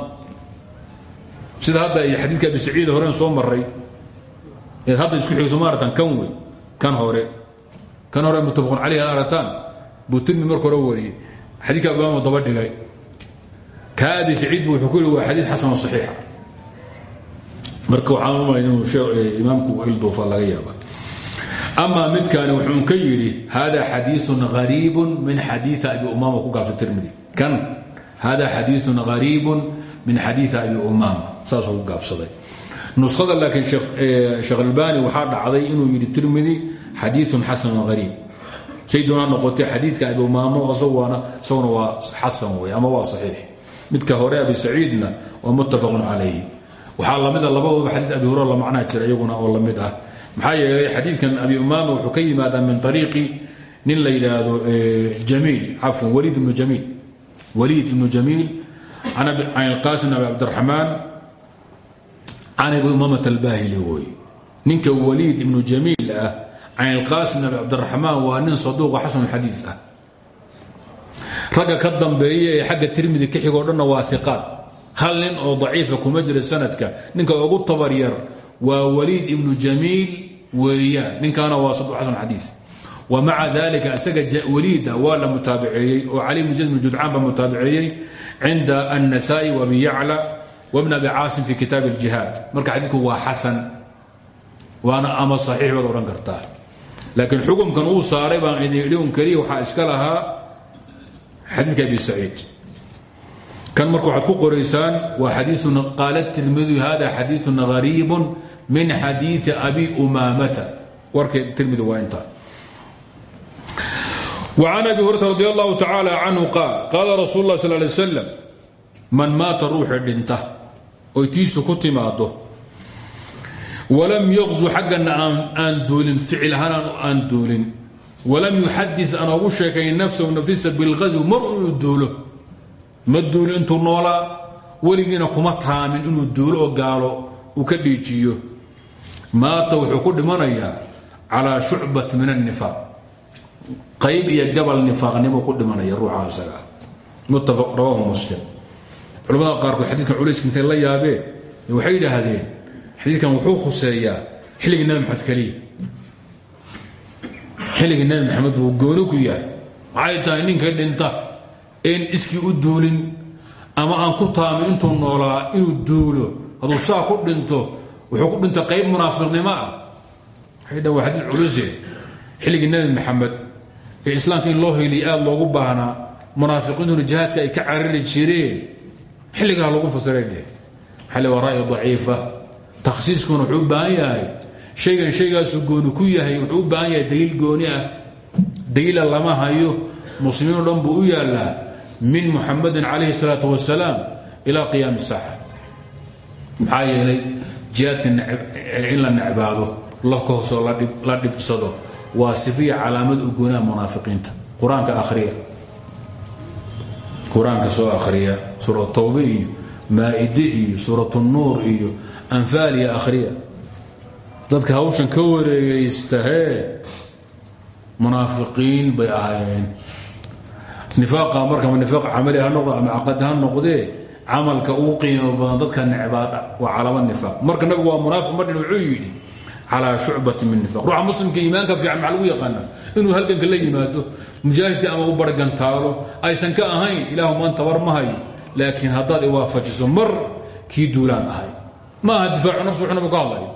Sida hadda xadiidka abi saciid horen soo maray eed hadda isku xigso maaratan kan wey kan hore. Kan hore muttafaqun caleyh ad arataan buu tirmidi marka abi umaama daba dhigay. Ka abi wuxuu ku yidhi waa xadiid xasan marka malay inuu imaamku ilduufa laga yaaba ama midkani wuxuu ka yidhi hada xadiiun ariib min xadii abi umama ku gaabsa tirmidi. Kan hada xadiiun ariibun min xadiii abi umama saasuu ku gaabsaday. Nusada laakiin sheekh albani waxaa dhacday inuu yidhi tirmidi xadiiun xasanun ariib say doonaa noqotay xadiidka abi umaamo isaguna waa xasan wey ama waa saxiix. Midka hore abi saciidna waa muttafaqun calayhi waxaa lamida labadooba xadii abi hurera la macnaa jira iyaguna oo la mid ah. Maxaa yeelay abi umaama wuxuu ka yimaadaa min ariiqi nin la yidhaahdo jamiil cafwan waliid ibnu jamiil. Waliid ibnu jamiil can alqaasim abi cabdiraxmaan can abi umaamata albahili wey ninka waliid ibnu jamiil ah can alqaasim abi cabdiraxmaan waa nin saduuqa xasan xadiid ah. Ragga ka dambeeya ee xagga tirmidi ka waa iqaad hal nin oo daciifa kuma jira sanadka ninka ugu tabaryar waa waliid ibnu jamiil weeyaan. Ninkaana waa an adii wa maca dalika isaga waliida waa la mutaabiceeyey oo cali bn jism judcaan baa mutaabiceeyey cinda annasaai wabi yacla wbn abi caasim fi kitaab اljihaad marka xadiidku waa xasan waana ama saxiix baad odhan kartaa. Laakiin xukumkan uu saaray baan idin idhigun keliya waxaa iska lahaa xadiidka abi saciid kan marka waxaad ku qoraysaan waa xadiiun qaala tirmidi hada xadiiun gariib min xadiii abi umaamata. Warka tirmidi waa intaa. وcan abi hurata radi allahu tacala canhu qaal qaala rasuul اlah sal lay slam man maata ruuxi dhinta oy tiisu ku timaado walam yaqzu xaggana aan duulin ficil ahaan aan duulin walam yuxadid aan ogu sheekayn nafsahu naftiisa bilghazw mar inuu duulo ma duulo intuu noolaa weligiina kuma taamin inuu duulo oo gaalo uu ka dhiijiyo. Maata wuxuu ku dhimanayaa calaa shucbat min annifaaq qayb iyo gabal nifaaqnimo ku dhimanaya ruuxa asaga muttafaq rawaahu muslim. Culamada qaarkood xadiidkan culayska intay la yaabeen waxay yidhaahdeen xadiidkan wuxuu khuseeyaa xilligii nabi maxamed keliya xilligii nabi maxamed buu gooni ku yahay. Maxay tahay ninka dhinta een iskii u duulin ama aan ku taamin intuu noolaa inuu duulo. Hadduu saa ku dhinto wuxuu ku dhinta qayb munaafiqnimo ah. Waxay dhan waa xadiid culuse maxamed ee islaamka in loo heliya aada loogu baahnaa munaafiqiintuna jihaadka ay ka carari jireen. Xilligaa lagu fasiray dheh maxaa waa ra'yi daciifa. Takhsiiskuna wuxuu u baahan yahay. Shaygan shaygaasuu gooni ku yahay wuxuu u baahan yahay daliil gooni ah. Daliila lama hayo. Muslimiin dhan buu u yaallaa min muxamadin calayhi salaatu wasalaam ilaa qiyaami saaxa maxaa yeelay jihaadka in la necbaado la kohsoo la dhibsado waa sifiya calaamad u goonaha munaafiqiinta. Qur'aanka akhriya. Qur'aanka soo akhriya suura tawbe iyo maa-ide iyo suurat nuur iyo anfaal iyo akhriya. Dadka hawshan ka wareegaysta hee munaafiqiin bay ahaayeen nifaaqa markama nifaaq camali ha noqdo ama caqadi ha noqdee camalka ugu qiimo badan dadka necbaada waa calaama nifaaq. Marka nabigu waa munaafiq madhin wuxuu yidhi calaa shucbati min nifaq ruuxa muslimka iimaanka fiican maxaa lagu yaqaana inuu halganka la yimaado mujaahidka ama u bargantaalo aysan ka ahayn ilaahu maan tabar ma hayo laakiin haddaad iwaafajiso mar kii duulaan ahay. Ma aha difaacu nafsi wuxuu nabigu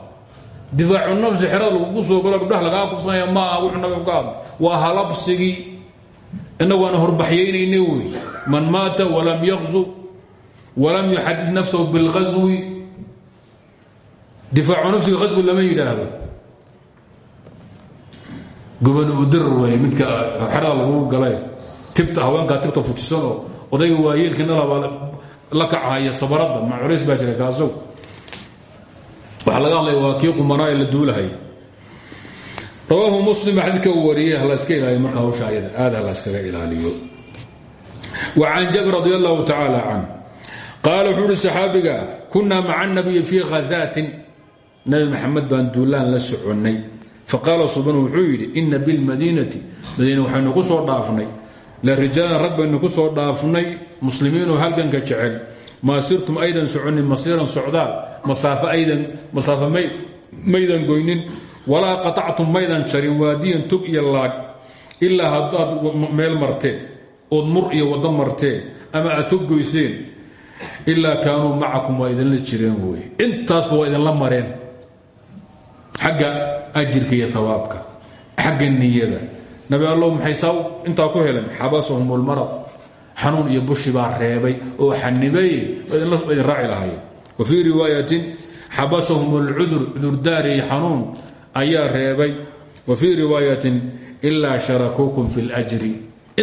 difaacu nafsi xerada lagugu soo galo gabdhaha lagaa kufsanaya ma aha wuxuu nabigu ka waa halabsigii innagu waana horbaxyaynayna wey. Man maata walam yaqzu walam yuxadid nafsahu bilghaswi difaacu nafsiga haswi lama yidhaahdo. Gubanu udir wey midka xerada lagu galay. Tibta haweenkaa tibta fujisanoo odayga waayeelka nalabaa la kachaya sabarada ma culays baa jira kaasow waxaa laga hadlaya waa kii qumanaa ee la duulahay rawaahu muslim xadiidka uu wariyey halaska ilaaliyo marka hawsha ayada. Aad halaiskaga ilaaliyo. Wa can jabir radi allahu tacaala can. Qaala wuxuu uhi saxaabiga kunaa maca nabiyi fii khazaatin nabi maxamed baan duulaan la soconnay. Faqaala subanu wuxuu yidhi ina bilmadiinati madiina waxaynu ku soo dhaafnay. La rijaalan rag baynu ku soo dhaafnay muslimiinoo halganka jecel. Maa sirtum aydan soconin masiiran socdaal masaafo maydan goynin walaa qaطactum maydan jarin waadiyan tug iyo laag ilaa haddaad meel marteen ood mur iyo waddo marteen ama aad tog goyseen ilaa kaanuu macakum waa idinla jireen wey intaasba waa idinla mareen. Xagga ajirka iyo awaabka xagga niyada. Nabi allow maxay saa intaa ku heleen xabasahum lmarad xanuun iyo bushi baa reebay oo xanibay idin raaci lahaayeen. Wa fii riwaayatin xabasahum اlcudur cudurdaar iyo xanuun ayaa reebay wa fii riwaayatin ilaa sharakuukum fi اljri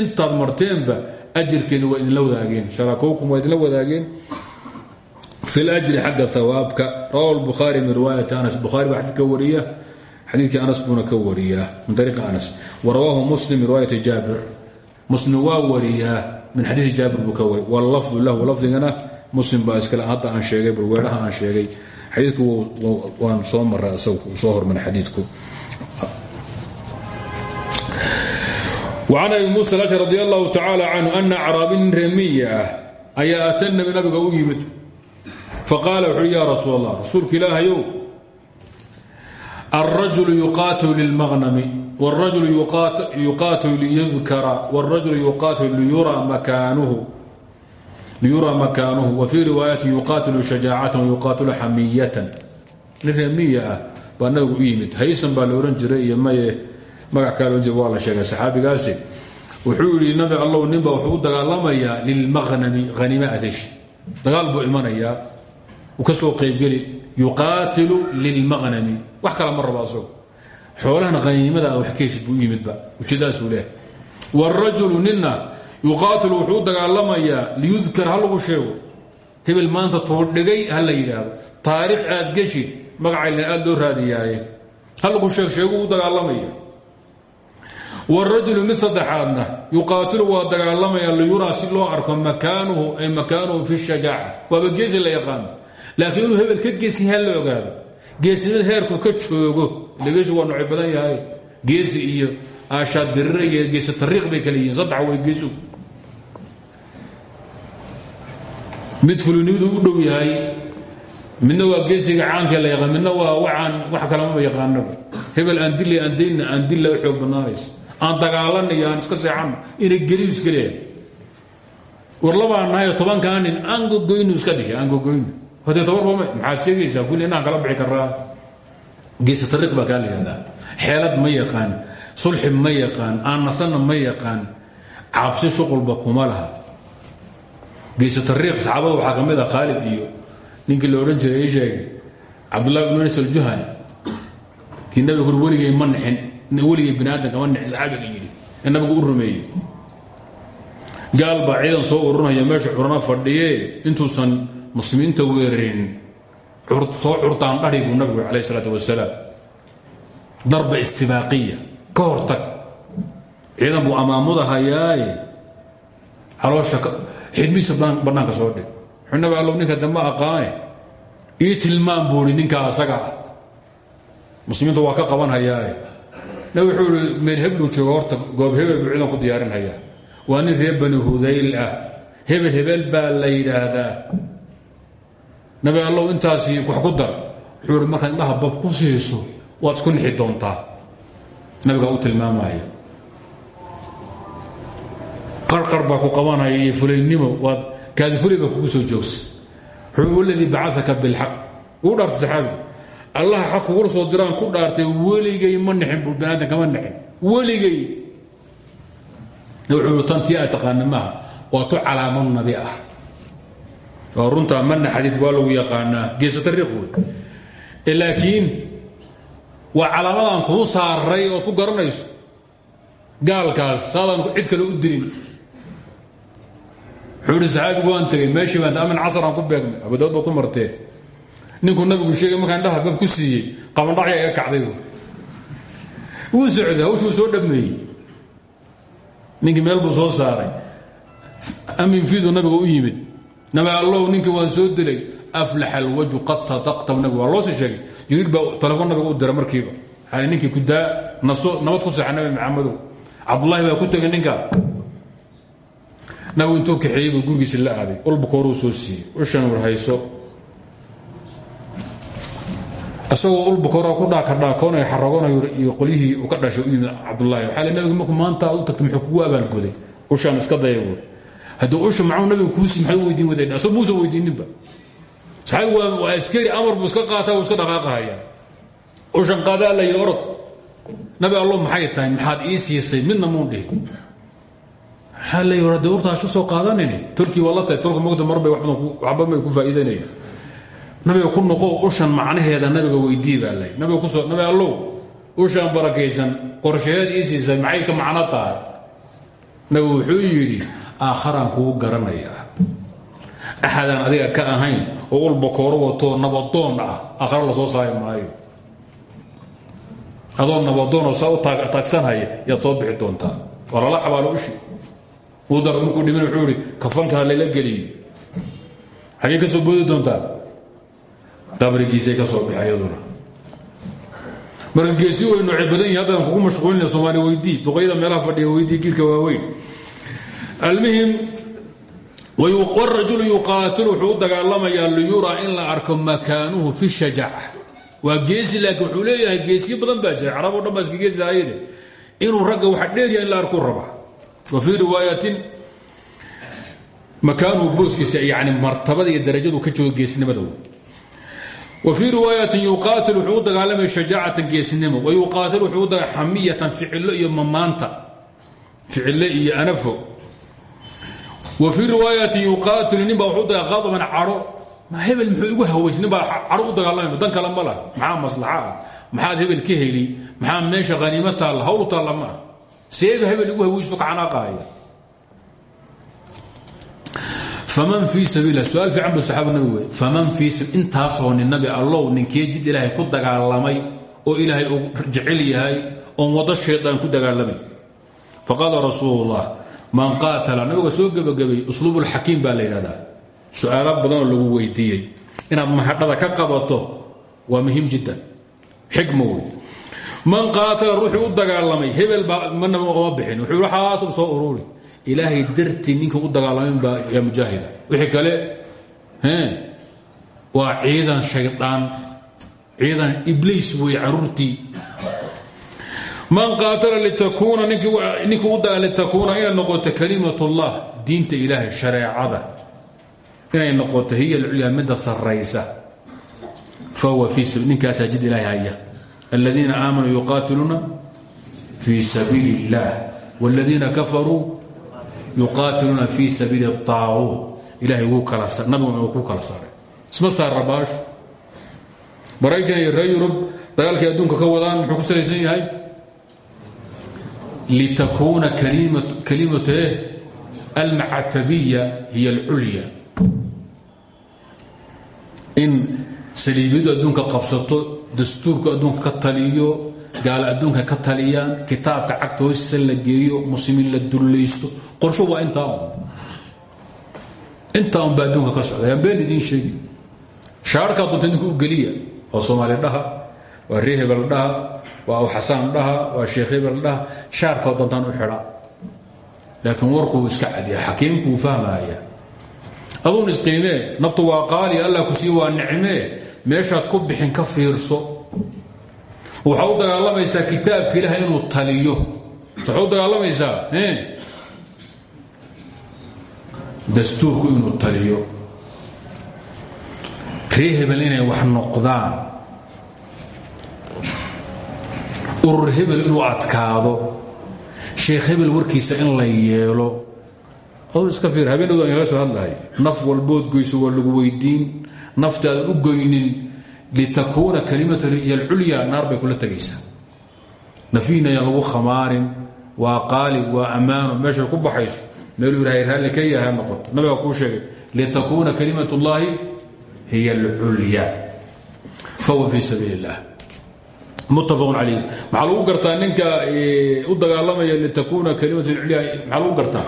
intaad marteenba ajirkeedu waa idinla wadaageen sharakuukum waa idinla wadaageen fi اljri xagga hawaabka rawa bukhaari min bukhaari baa xadiidka anas buuna ka wariyaa min ariiqi anas. Wa rawaahu muslim min riwaayati jaabir. Muslim waa wariyaa min xadiidi jaabir buu ka wari wallafdu lahu lafdigana muslim baa iskale hadda aan sheegay sheegay xadiidku waan soo maray isagu uu soo hormaray xadiidku وcan abi muسى الأشر رضي الله تaعالى عنه أna acraabi nin reemiya ah ayaa ata nabi nabiga u yimid faqaala wuxuui ya rasuul الlah rasuulka ilaahayow الرaجل يuqاaتل للمغنم والرaجل يuqاaتل ليذkra والرaجل يuqاaتل ليurى liyuraa makaanuhu wa fii riwaayati yuqaatilu shajaacatan yuqaatilu xamiyatan. Nin reemiya ah baa nabigu u yimid. Haysan baa la ohan jiray iyo maye magac kaa lohan jira waa la sheegay saxaabigaasi. Wuxuu yidhi nabi allow ninba wuxuu u dagaalamayaa lilmaqnami hanima adesh dagaal buu imanayaa uu ka soo qaybgeli yuqaatilu lilmaqnami wax kala ma rabo asago xoolahana haniimada ah wax ka heshid buu u yimidba ujeedadaasuu leehay wrajulu nina yuqaatilu wuxuu u dagaalamayaa liyudkar ha lagu sheego. Hebel maanta tuurdhigay ha la yidhaahdo. Taariikh aad geshid magacayna aad loo raadiyaaye. Ha lagu sheeg sheegu u dagaalamaya. Wاrajulu mid saddexaadna yuqaatilu waa dagaalamaya liyuraa si loo arko makaanuhu ay makaanuhu fi shajaaca. Waaba geesi la yaqaano laakiin inuu hebel ka geesiyaha la ogaado. Geesinimada heerku ka joogo ile geesi waa geesi iyo aashaaddirire iyo geesi tariiq bay kale yihiin. Way geesu mid fulinimadu u dhow yahay midna waa geesiga caankee la yaqaan midna waa waaan wax kalamaba yaqaanaba hebel aan dila aan daynna aan dilla u xoog badnaanaysa. Aan dagaalanayo aan iska seexanno inay geliyu iska leeyahay. War labaa nahayo tobankaa nin aan gogoynu iska dhigi aan gogoynu. Hadee tabarba maxaad sheegaysaa kulli inaan kala bixi karaa geesi tariiq baa kaa la xeelad ma yaqaan sulxi ma yaqaan aan nasanna ma yaqaan. Cabsi shuqulba kuma laha geesi tariiq saxaabada waxaa ka mid ah khaalid iyo ninkii la odhan jiray ii sheegay cabdullahi ibnu anas aljuhani kii nabigu uri weligay ma nixin weligay bini aadamka ma nixin saxaabiga yidhi ee nabigu u rumeeyey. Gaal baa ciidan soo ururinaya meesha curana fadhiye intuusan muslimiinta weerarin. Soo curtaan dhari buu nabigu yuri alayh isalaatu wasalaam darba istibaaqiya ka hortag. Ciidan buu amaamuda hayaaye caloosha xidmiisa bannaanka soo dhig. Wuxuu nabi allow ninka dambe aqaane ii tilmaam buu ihi ninkaa asaga ah. Muslimiinta waa ka qaban hayaaye nabi wuxuu ihi meel hebluu jooga horta goob hebel buu ciidan ku diyaarin hayaa. Waa nin reer bani hudayl ah. Hebel hebel baa la yidhaahdaa. Nabi allow intaasi wax ku dar. Wuxuu ihi markaad bab ku siiso waad isku nixi doontaa. Nabigaa u tilmaamaya qarqar baa ku qabanaya iyo fulaynimo waad kaadifuli baa kugu soo joogsa wuxuu waladii bacaaka bilxaq. Wuu dhaartay saxaabi. Allaha xaq kugula soo diraan ku dhaartay weligay ma nixin buu banaadam kama nixin. Weligay. Wuxuu tantii ay taqaana maaha. Waa tu calaamo nabi ah. Oo runtaa mana xadiid waa lagu yaqaanaa. Geesa tariiq wey laakiin waa calaamadan kuu saaray ood ku garanayso. Gaalkaas saadaan cid kale u dirin wuxuu ihi saxaabigu waan tegey. Meeshii baan amin casaraan ku beegmay abudaud ba ku martee. Ninkuu nabigu sheegay markaan dhaha bab ku siiyey qabandhacya iga kacday wuu socday hawshuu soo dhameeyey ninkii meel buu soo saaray. Amin fiiduu nabiga u yimid. Nabi allow ninkii waan soo dilay aflaxa alwajhu qad sadaqta. Nabigu waa loo sii sheegay. Jibriil baa telefoon nabiga u diray markiiba. Ninkii kudaa naso nabad ku seexa nabi maxamedow cabdullaahi baa ku tegay ninkaa nabigu intuu kaxeeyey buu gurigiisi la aaday walba kooruu soo siiyey ushan warhayso isagoo ulbakoora ku dhaakadhaakoonaya xaragoonayo qolyihii uu ka dhashay u yimid cabdullaahi waxaa le nabigu maanta u tagtay muxuu kugu abaalgoday ushaan iska daya buuri haddii usha macuu nabiga kuusii maxay weydiin wadayn asag muusan weydiininba saxaabigu waa waa askari amar buu iska qaataa wuu iska dhaqaaqahaya ushan qaadaa la yidhi orod maxay tahay maxaad ii siisay midna muun dhihi dee urtaasha soo qaadanini turkii waa la tahay tolka mogta waxba may ku faa'iidanaya nabiga ku noqo ushan macnaheeda nabiga weydii baa nabiga ku soo nabi allow ushan barakaysan qorshaheed ii siisay ka macno tahay? Nabigu wuxuu yidhi aakharaan kugu garanayaa axadaan adiga ka ahayn oo ulbakooro watoo nabadoon ah aakhara la soo saari maayo. Adoo nabadoon oo saa u taagsanhaya yaad soo bixi doontaa. Waa xabaalo ushi udar markuu dhimin wuxuu ihi kafanka ha layla geliyo xaggee ka soo boodi doontaa qabrigiisay ka soo bixi ayaduna marka geesi way noocay badan yihiin haddaan kugu mashquulina soomaali weydii duqayda meelaha fadhiya weydii giirka waaweyn. Almuhim warajulu yuqaatilu wuxuu u dagaalamayaa liyuraa in la arko makaanuhu fi shajaca waa geesi laakiin wuxuu leeyahay geesiyo badan baa jira. Carab o dhan baa iska geesi lahayde inuu ragga waxa dheerya in la arkuu raba wa fii riwaayatin makaanuhu booskiisa yani martabada iyo darajadu ka jooga geesnimada wa fii riwaayatin yuqaatil wuxuu u dagaalamaya shajaacatan geesnimo. Wa yuqaatil wuxuu u daga xamiyatan ficilo iyo mamaanta. Ficilo iyo anafo. Wa fii riwaayatin yuqaatilu nin baa wuxuu daga qadaban caro. Hebel muxuu igu haways nin baa caro u dagaalamaya dan kale ma lah maxaa maslaxa ah? Maxaad hebel ka heli? Maxaa meesha haniimo taalla? Hawl taalla ma ah seeba hebel igu hawaysu ka canaaqaaya faman fii sabiilah su'aal fiican buu saxaaba nabi wey faman fii intaasoo nin nabi ninkee jid ilaahay ku dagaalamay oo ilaahay uu jecel yahay oon waddo shaydaan ku dagaalamay. Faqaala rasuulullah man qaatala nabiga soo gebagabay usluubulxakiim baa la yidhahdaa. Su'aalo lagu weydiiyey. Inaad mahadhada ka qabato waa muhiim jiddan. Xikma man qaatala ruuxuu u dagaalamay hebel baa manaba oma bixin. Wuxuu waxaasuu soo ururi ilaahay dartii ninka u dagaalamayn baa yaa mujaahida. Wixii kale waa ciidan shaydaan ciidan ibliis wey caruurtii. Man qaatala litakuuna ninkii u daga litakuuna inay noqoto kalimat diinta ilaahay shareecada. Inay noqoto hiya alculyaa midda saraysa fahuwa fii ninkaasaa jid ilaahay haya aladiina aamanuu yuqaatiluuna fii sabiili اllah wاladiina kafaruu yuqaatiluuna fii sabiili الطaaguut ilahay nabiguna uu ku kala saaray isma saarra baashu maraykan iyo reer yurub dagaalkay adduunka ka wadaan muxuu ku salaysan yahay litakuuna kalimatu eh almacatabiya hiy اlculya in saliibiyadu adduunka qabsato dastuurku adduunka ka taliyo gaalo adduunka ka taliyaan kitaabka cagta hoostiisa la geeyo muslimiin la dullaysto qorsho waa intaa un. Intaa un baa ka socda been idiin sheegin. Shaarkaa doonta idinku u geliya soomaali dhaha waa ree hebel dhaha waa aw xasaan dhaha waa sheekh hebel dhaha. Shaarkaa doontaan u xidha. Laakiin warkuu iska cadiya xakiimkuu fahmaya aduun isqiimee naftu waa qaali allah ku siiye waa meeshaad ku bixin ka fiirso. Waxaa u dagaalamaysaa kitaabka ilaah inuu taliyo. Waxaa u dagaalamaysaa dastuurku inuu taliyo. Ree hebel inay wax noqdaan? Urur hebel inuu adkaado. Sheekh hebel warkiisa in la yeelo. Adu iska fiir habeen dhowda laga soo hadlahay naf walbood goyso waa lagu weydiin nafti aadan u goynin litakuuna kalimatu iyo alculya naar bay kula tegaysaa nafiina ayaan lagu khamaarin waa qaali waa ammaano meeshay ku baxayso. Meeluu ilaahay raalli ka yahay ha noqoto. Nabiga kuu sheegay litakuuna kalimat ullaahi hiy alculya fahuwa fii sabiil illah muttafaqun calayh maxaa lagu ninka u dagaalamaya litakuuna kalimat culya maxaa lagu gartaa?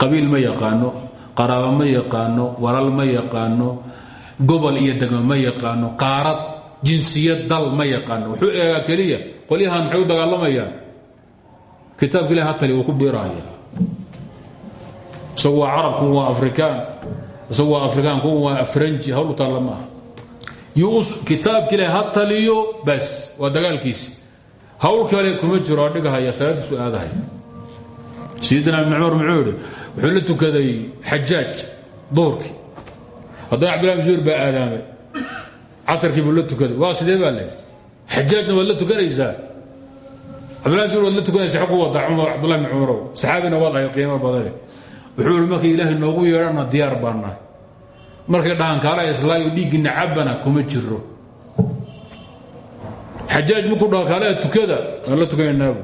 Qabiil ma yaqaano qaraabo ma yaqaano walal ma yaqaano gobol iyo degmo ma yaqaano qaarad jinsiyad dal ma yaqaano. Wuxuu eegaa keliya qolyahan maxay u dagaalamayaan kitaabka hatali uu ku biiraya isagu waa carab waa afrikaan. Isagu afrikaan kuwa waa afranji hawl u taalla maaha kitaabka ilahi ha bas waa dagaalkiisi. Hawl kuma jiro dhigahaya salaadiisu aadahay. Sayidina ibn cumar wuxuu la tukaday xajaaj duhurkii haddana cabdillah zuur baa aadaamay casarkii buu la tukaday. Waa sidee baa leehi xajaajna waad la tukanaysaa? Cabdillah zuur waad la tukanaysa xog ku wadaa cumar cabdullah bin cumarow saxaabina qiimo badane wuxuu markay ilaahay noogu yeedhana diyaar baan nahay. Markay dhahaan kaala islaayo dhiiggiina cabana kuma jiro xajaaj markuu dhaho kaalea tukada waan la tukanaynaabu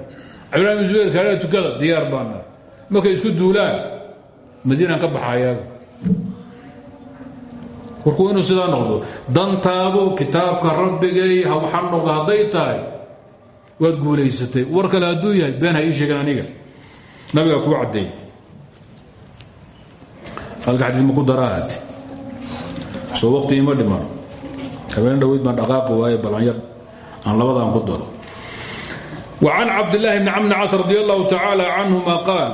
cabdillah bin zubayr kaalea tukada diyaar baan nahay madiinaan ka baxayaagu warkuu inuu sidaa noqdo dantaadu kitaabka rabbigay ha noqdo hadday tahay. Waad guulaysatay. War kale hadduu yahay been ha ii sheegeen aniga. Nabigaa kuu caddeey halka xadiis ma ku daraaraate soo waqti ima dhiman. Habeen dhaweyd baan dhaqaaqi waaye balanyar aan labadaan ku daro. Wa can cabd illaahi bni camni cas radi allahu tacaala canhuma qaal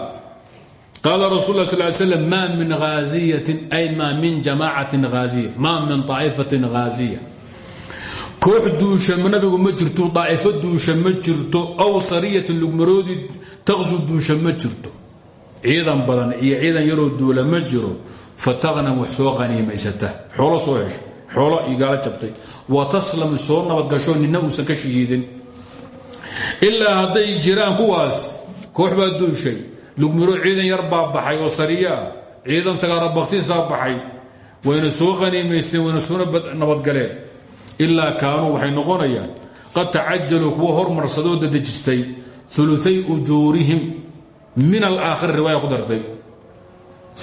qaala rasul s sm ma min haaziyatin ay ma min jamaacatin haaziya ma min aa'ifatin haaziya koox duusha nabigu ma jirto daa'ifo duusha ma jirto aw sariyatin lugmaroodi taqsu duusha ma jirto ciidan badan iyo ciidan yaroo duula ma jiro fataqnam wax soo qaniimaysata xoolo soo hesha xoolo igaala jabtay wa taslamu soo nabadgasho nina uusan ka shihiidin jiraan kuwaas koox baa duushay lugmaro ciidan yar baa baxay oo sariyaa ciidan sagaara baktiisaa baxay. Wayna soo qaniimaysteen wayna soo nabadgaleen. Ilaa kaanuu waxay noqonayaan qad tacajaluu kuwa hormarsadoo dadejistay uluay ujuurihim min alaakhir riwaaya ku dartay.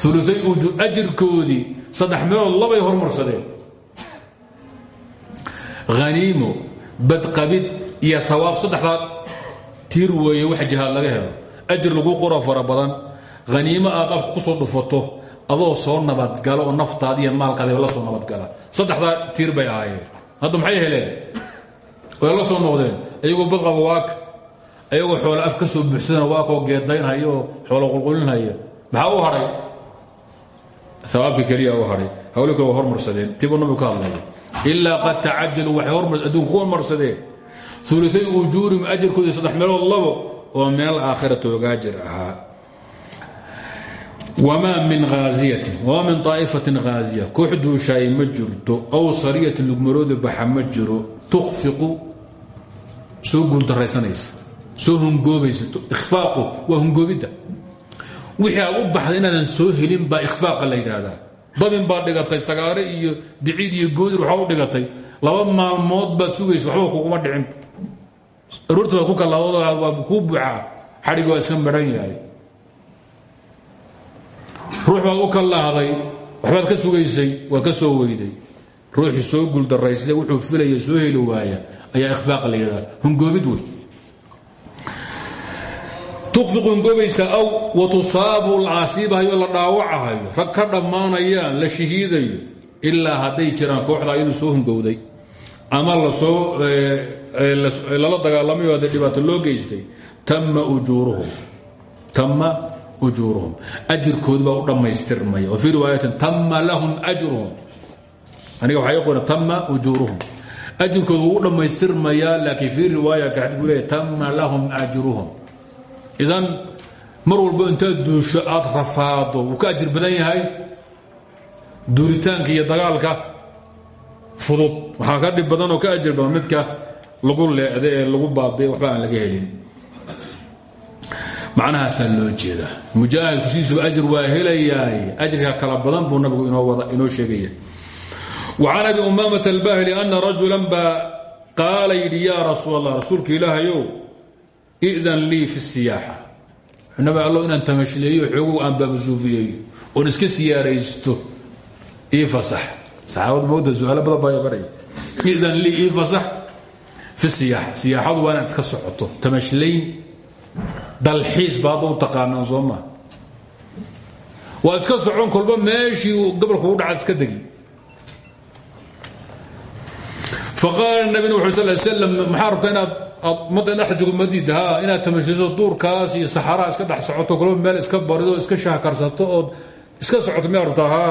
Uluay ujuur ajirkoodii saddex meelood labay hormarsadeen. Haniimo badqabid iyo hawaab saddexdaa tiir weeye wax jihaad laga helo ajir lagu qoro fara badan haniimo aad afka ku soo dhufato adoo soo nabadgalo oo naftaada iyo maalkaada la soo nabadgala. Saddexdaa tiir bay ahaayeen. Hadda maxay heleen? Way la soo noqdeen. Ayagoo badqaba waaka ayagoo xoolo af ka soo buuxsadana waakoo geedaynhaya oo xoolo qulqulinhaya maxaa u hadhay awaabka keliya u hadhay hawli kale waa hormarsadeen. Tibu nabigu ka hadlaya ilaa qad tacajaluu waxay adduunka ku hormarsadeen. Uluay ujuurihim ajarkoodii saddex meelood labo oo min alaakhirati ogaajir ahaa. Wmaa min aaziyatin wamaa min aa'ifatin haaziya koox duushaay ma jirto aw sariyatin lugmarooda baxa ma jiro. Tukfiqu soo guuldaraysanaysa soo hungoobaysa ikhfaaqu waa hungoobidda. Wixii aad u baxday inaadan soo helin baa ikhfaaqa la yidhaahdaa. Dabin baad dhigatay sagaare iyo diciid iyo goodir waxaad u dhigatay. Laba maalmood baad sugaysa waxba kuguma dhicin aroorta baad ku kalaadooda waa kuu buuxaa xadhig waa iska maran yahay. Ruux baad u kalaahday waxbaad ka sugaysay waad ka soo weyday. Ruuxii soo guuldarraysay wuxuu filaya soo heli waaya ayaa ikhfaaq la yidhahda hungoobid wey tukfiqu hungoobaysa aw wa tusaabu la dhaawacahayo. Rag ka dhammaanayaan la shahiidayo ilaa hadday jiraan kooxda iyadu soo hungowday ama la soo lala dagaalamayo hadday dhibaato loo geystay tama ujuuruhum. Tama ujuuruhum. Ajirkoodi baa u dhammaystirmaya. Wa fii riwaayatin tama lahum ajruhum. Aniga waxaa ii qoran tama ujuuruhum. Ajirkoodu wuu u dhammaystirmayaa laakiin fii riwaaya ka xadiku leeyahy tama lahum ajruhum. Idan mar walbo intaad duusho aad rafaado wuu ka ajir badan yahay. Duuritaanka iyo dagaalka fudud. Waxaa ka dhib badan oo ka ajir badan midka lagu leeda ee lagu baabiya waxba aan laga helin. Macnahaasaa loo jeeda mujaahid ajir waa helayaay. Ajirka kala badan buu nabigu inoo sheegaya. Wacan abi umaamata albahli ana rajulan baa qaala yidhi yaa rasuul allah rasuulka ilaahayow idan lii fi siyaaxa. Nabi allow inaan tamashleeyo xoogow aan baabusuufiyeeyo oon iska siyaaraysto ii fasax saxaabadu mawda su'aalo badan baa baray. Idan lii ii fasax fi siyaaxa siyaaxadu waa inaad iska socoto. Tamashlayn dalxiis ba hadda u taqaanaan soo maa waa iska socon kolba meeshii gobolka ugu dhacaad iska degi faqaala nabina wuxu sal slam maxaa rabtaa inaad ummadda dhex jugmadid ha inaad tamashiso duurkaas iyo saxaraa iska dhex socoto kolba meel iska barido iska shahkarsato ood iska socoto miyaa rabtaa? Ha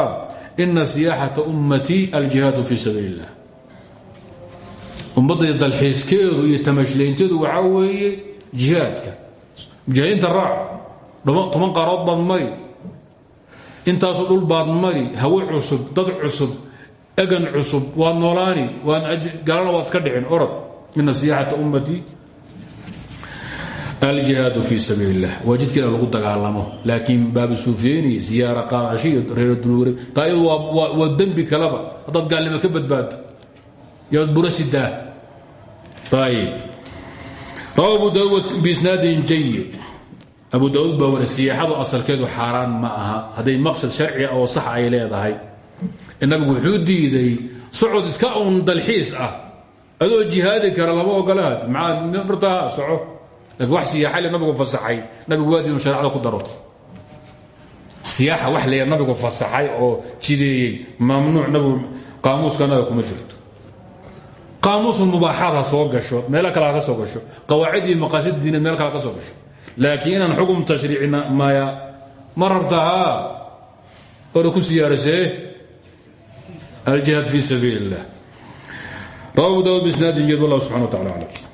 ina siyaaxata ummatii aljihaadu fii sabiili illah ummadda dalxiiskeedu iyo tamashlaynteedu waxaa weeye jihaadka. Mujaahidiinta raac toban qaarood baad mari. Intaasoo dhul baad mari hawe cusub dad cusub egan cusub waad noolaani gaalana waad iska dhicin orod. Ina siyaaxata ummatii aljihaadu fii sabiil illah waa jidkeeda lagu dagaalamo laakiin baabu sufeeni siyaara qaadashiyo reer dulware taa iyadu waa dembi kaleba haddaad gaalnimo ka badbaado yaad burasidaa ayib rawa abu daawud biisnaadin jayid abu daawuud baa wara siyaexadu asalkeedu xaaraan ma aha hadday maqsad sharciga oo sax ay leedahay nabigu wuxuu diiday socod iska uun dalxiis ah adoo jihaadi wa siyaaa nabigu fasaxay. Nabigu waadiinu shareecada ku daro. Siyaaxa wax la nabigu fasaxay oo jideeyey. Mamnuuc nabigu qaamuuska nabiga kuma jirto. Qaamuusul mubaaxaad ha soo gasho meelo kale ha ka soo gasho. Qawaaciddii maqaasid diineed meel kale ha ka soo gasho. Laakiin inaan xukum tashriicina maya ma rabtaha ore ku siyaarasee aljihaad fi sabiil اllah rawa abu daawud bisnaadin jeed wallah subxana wa tacala aclam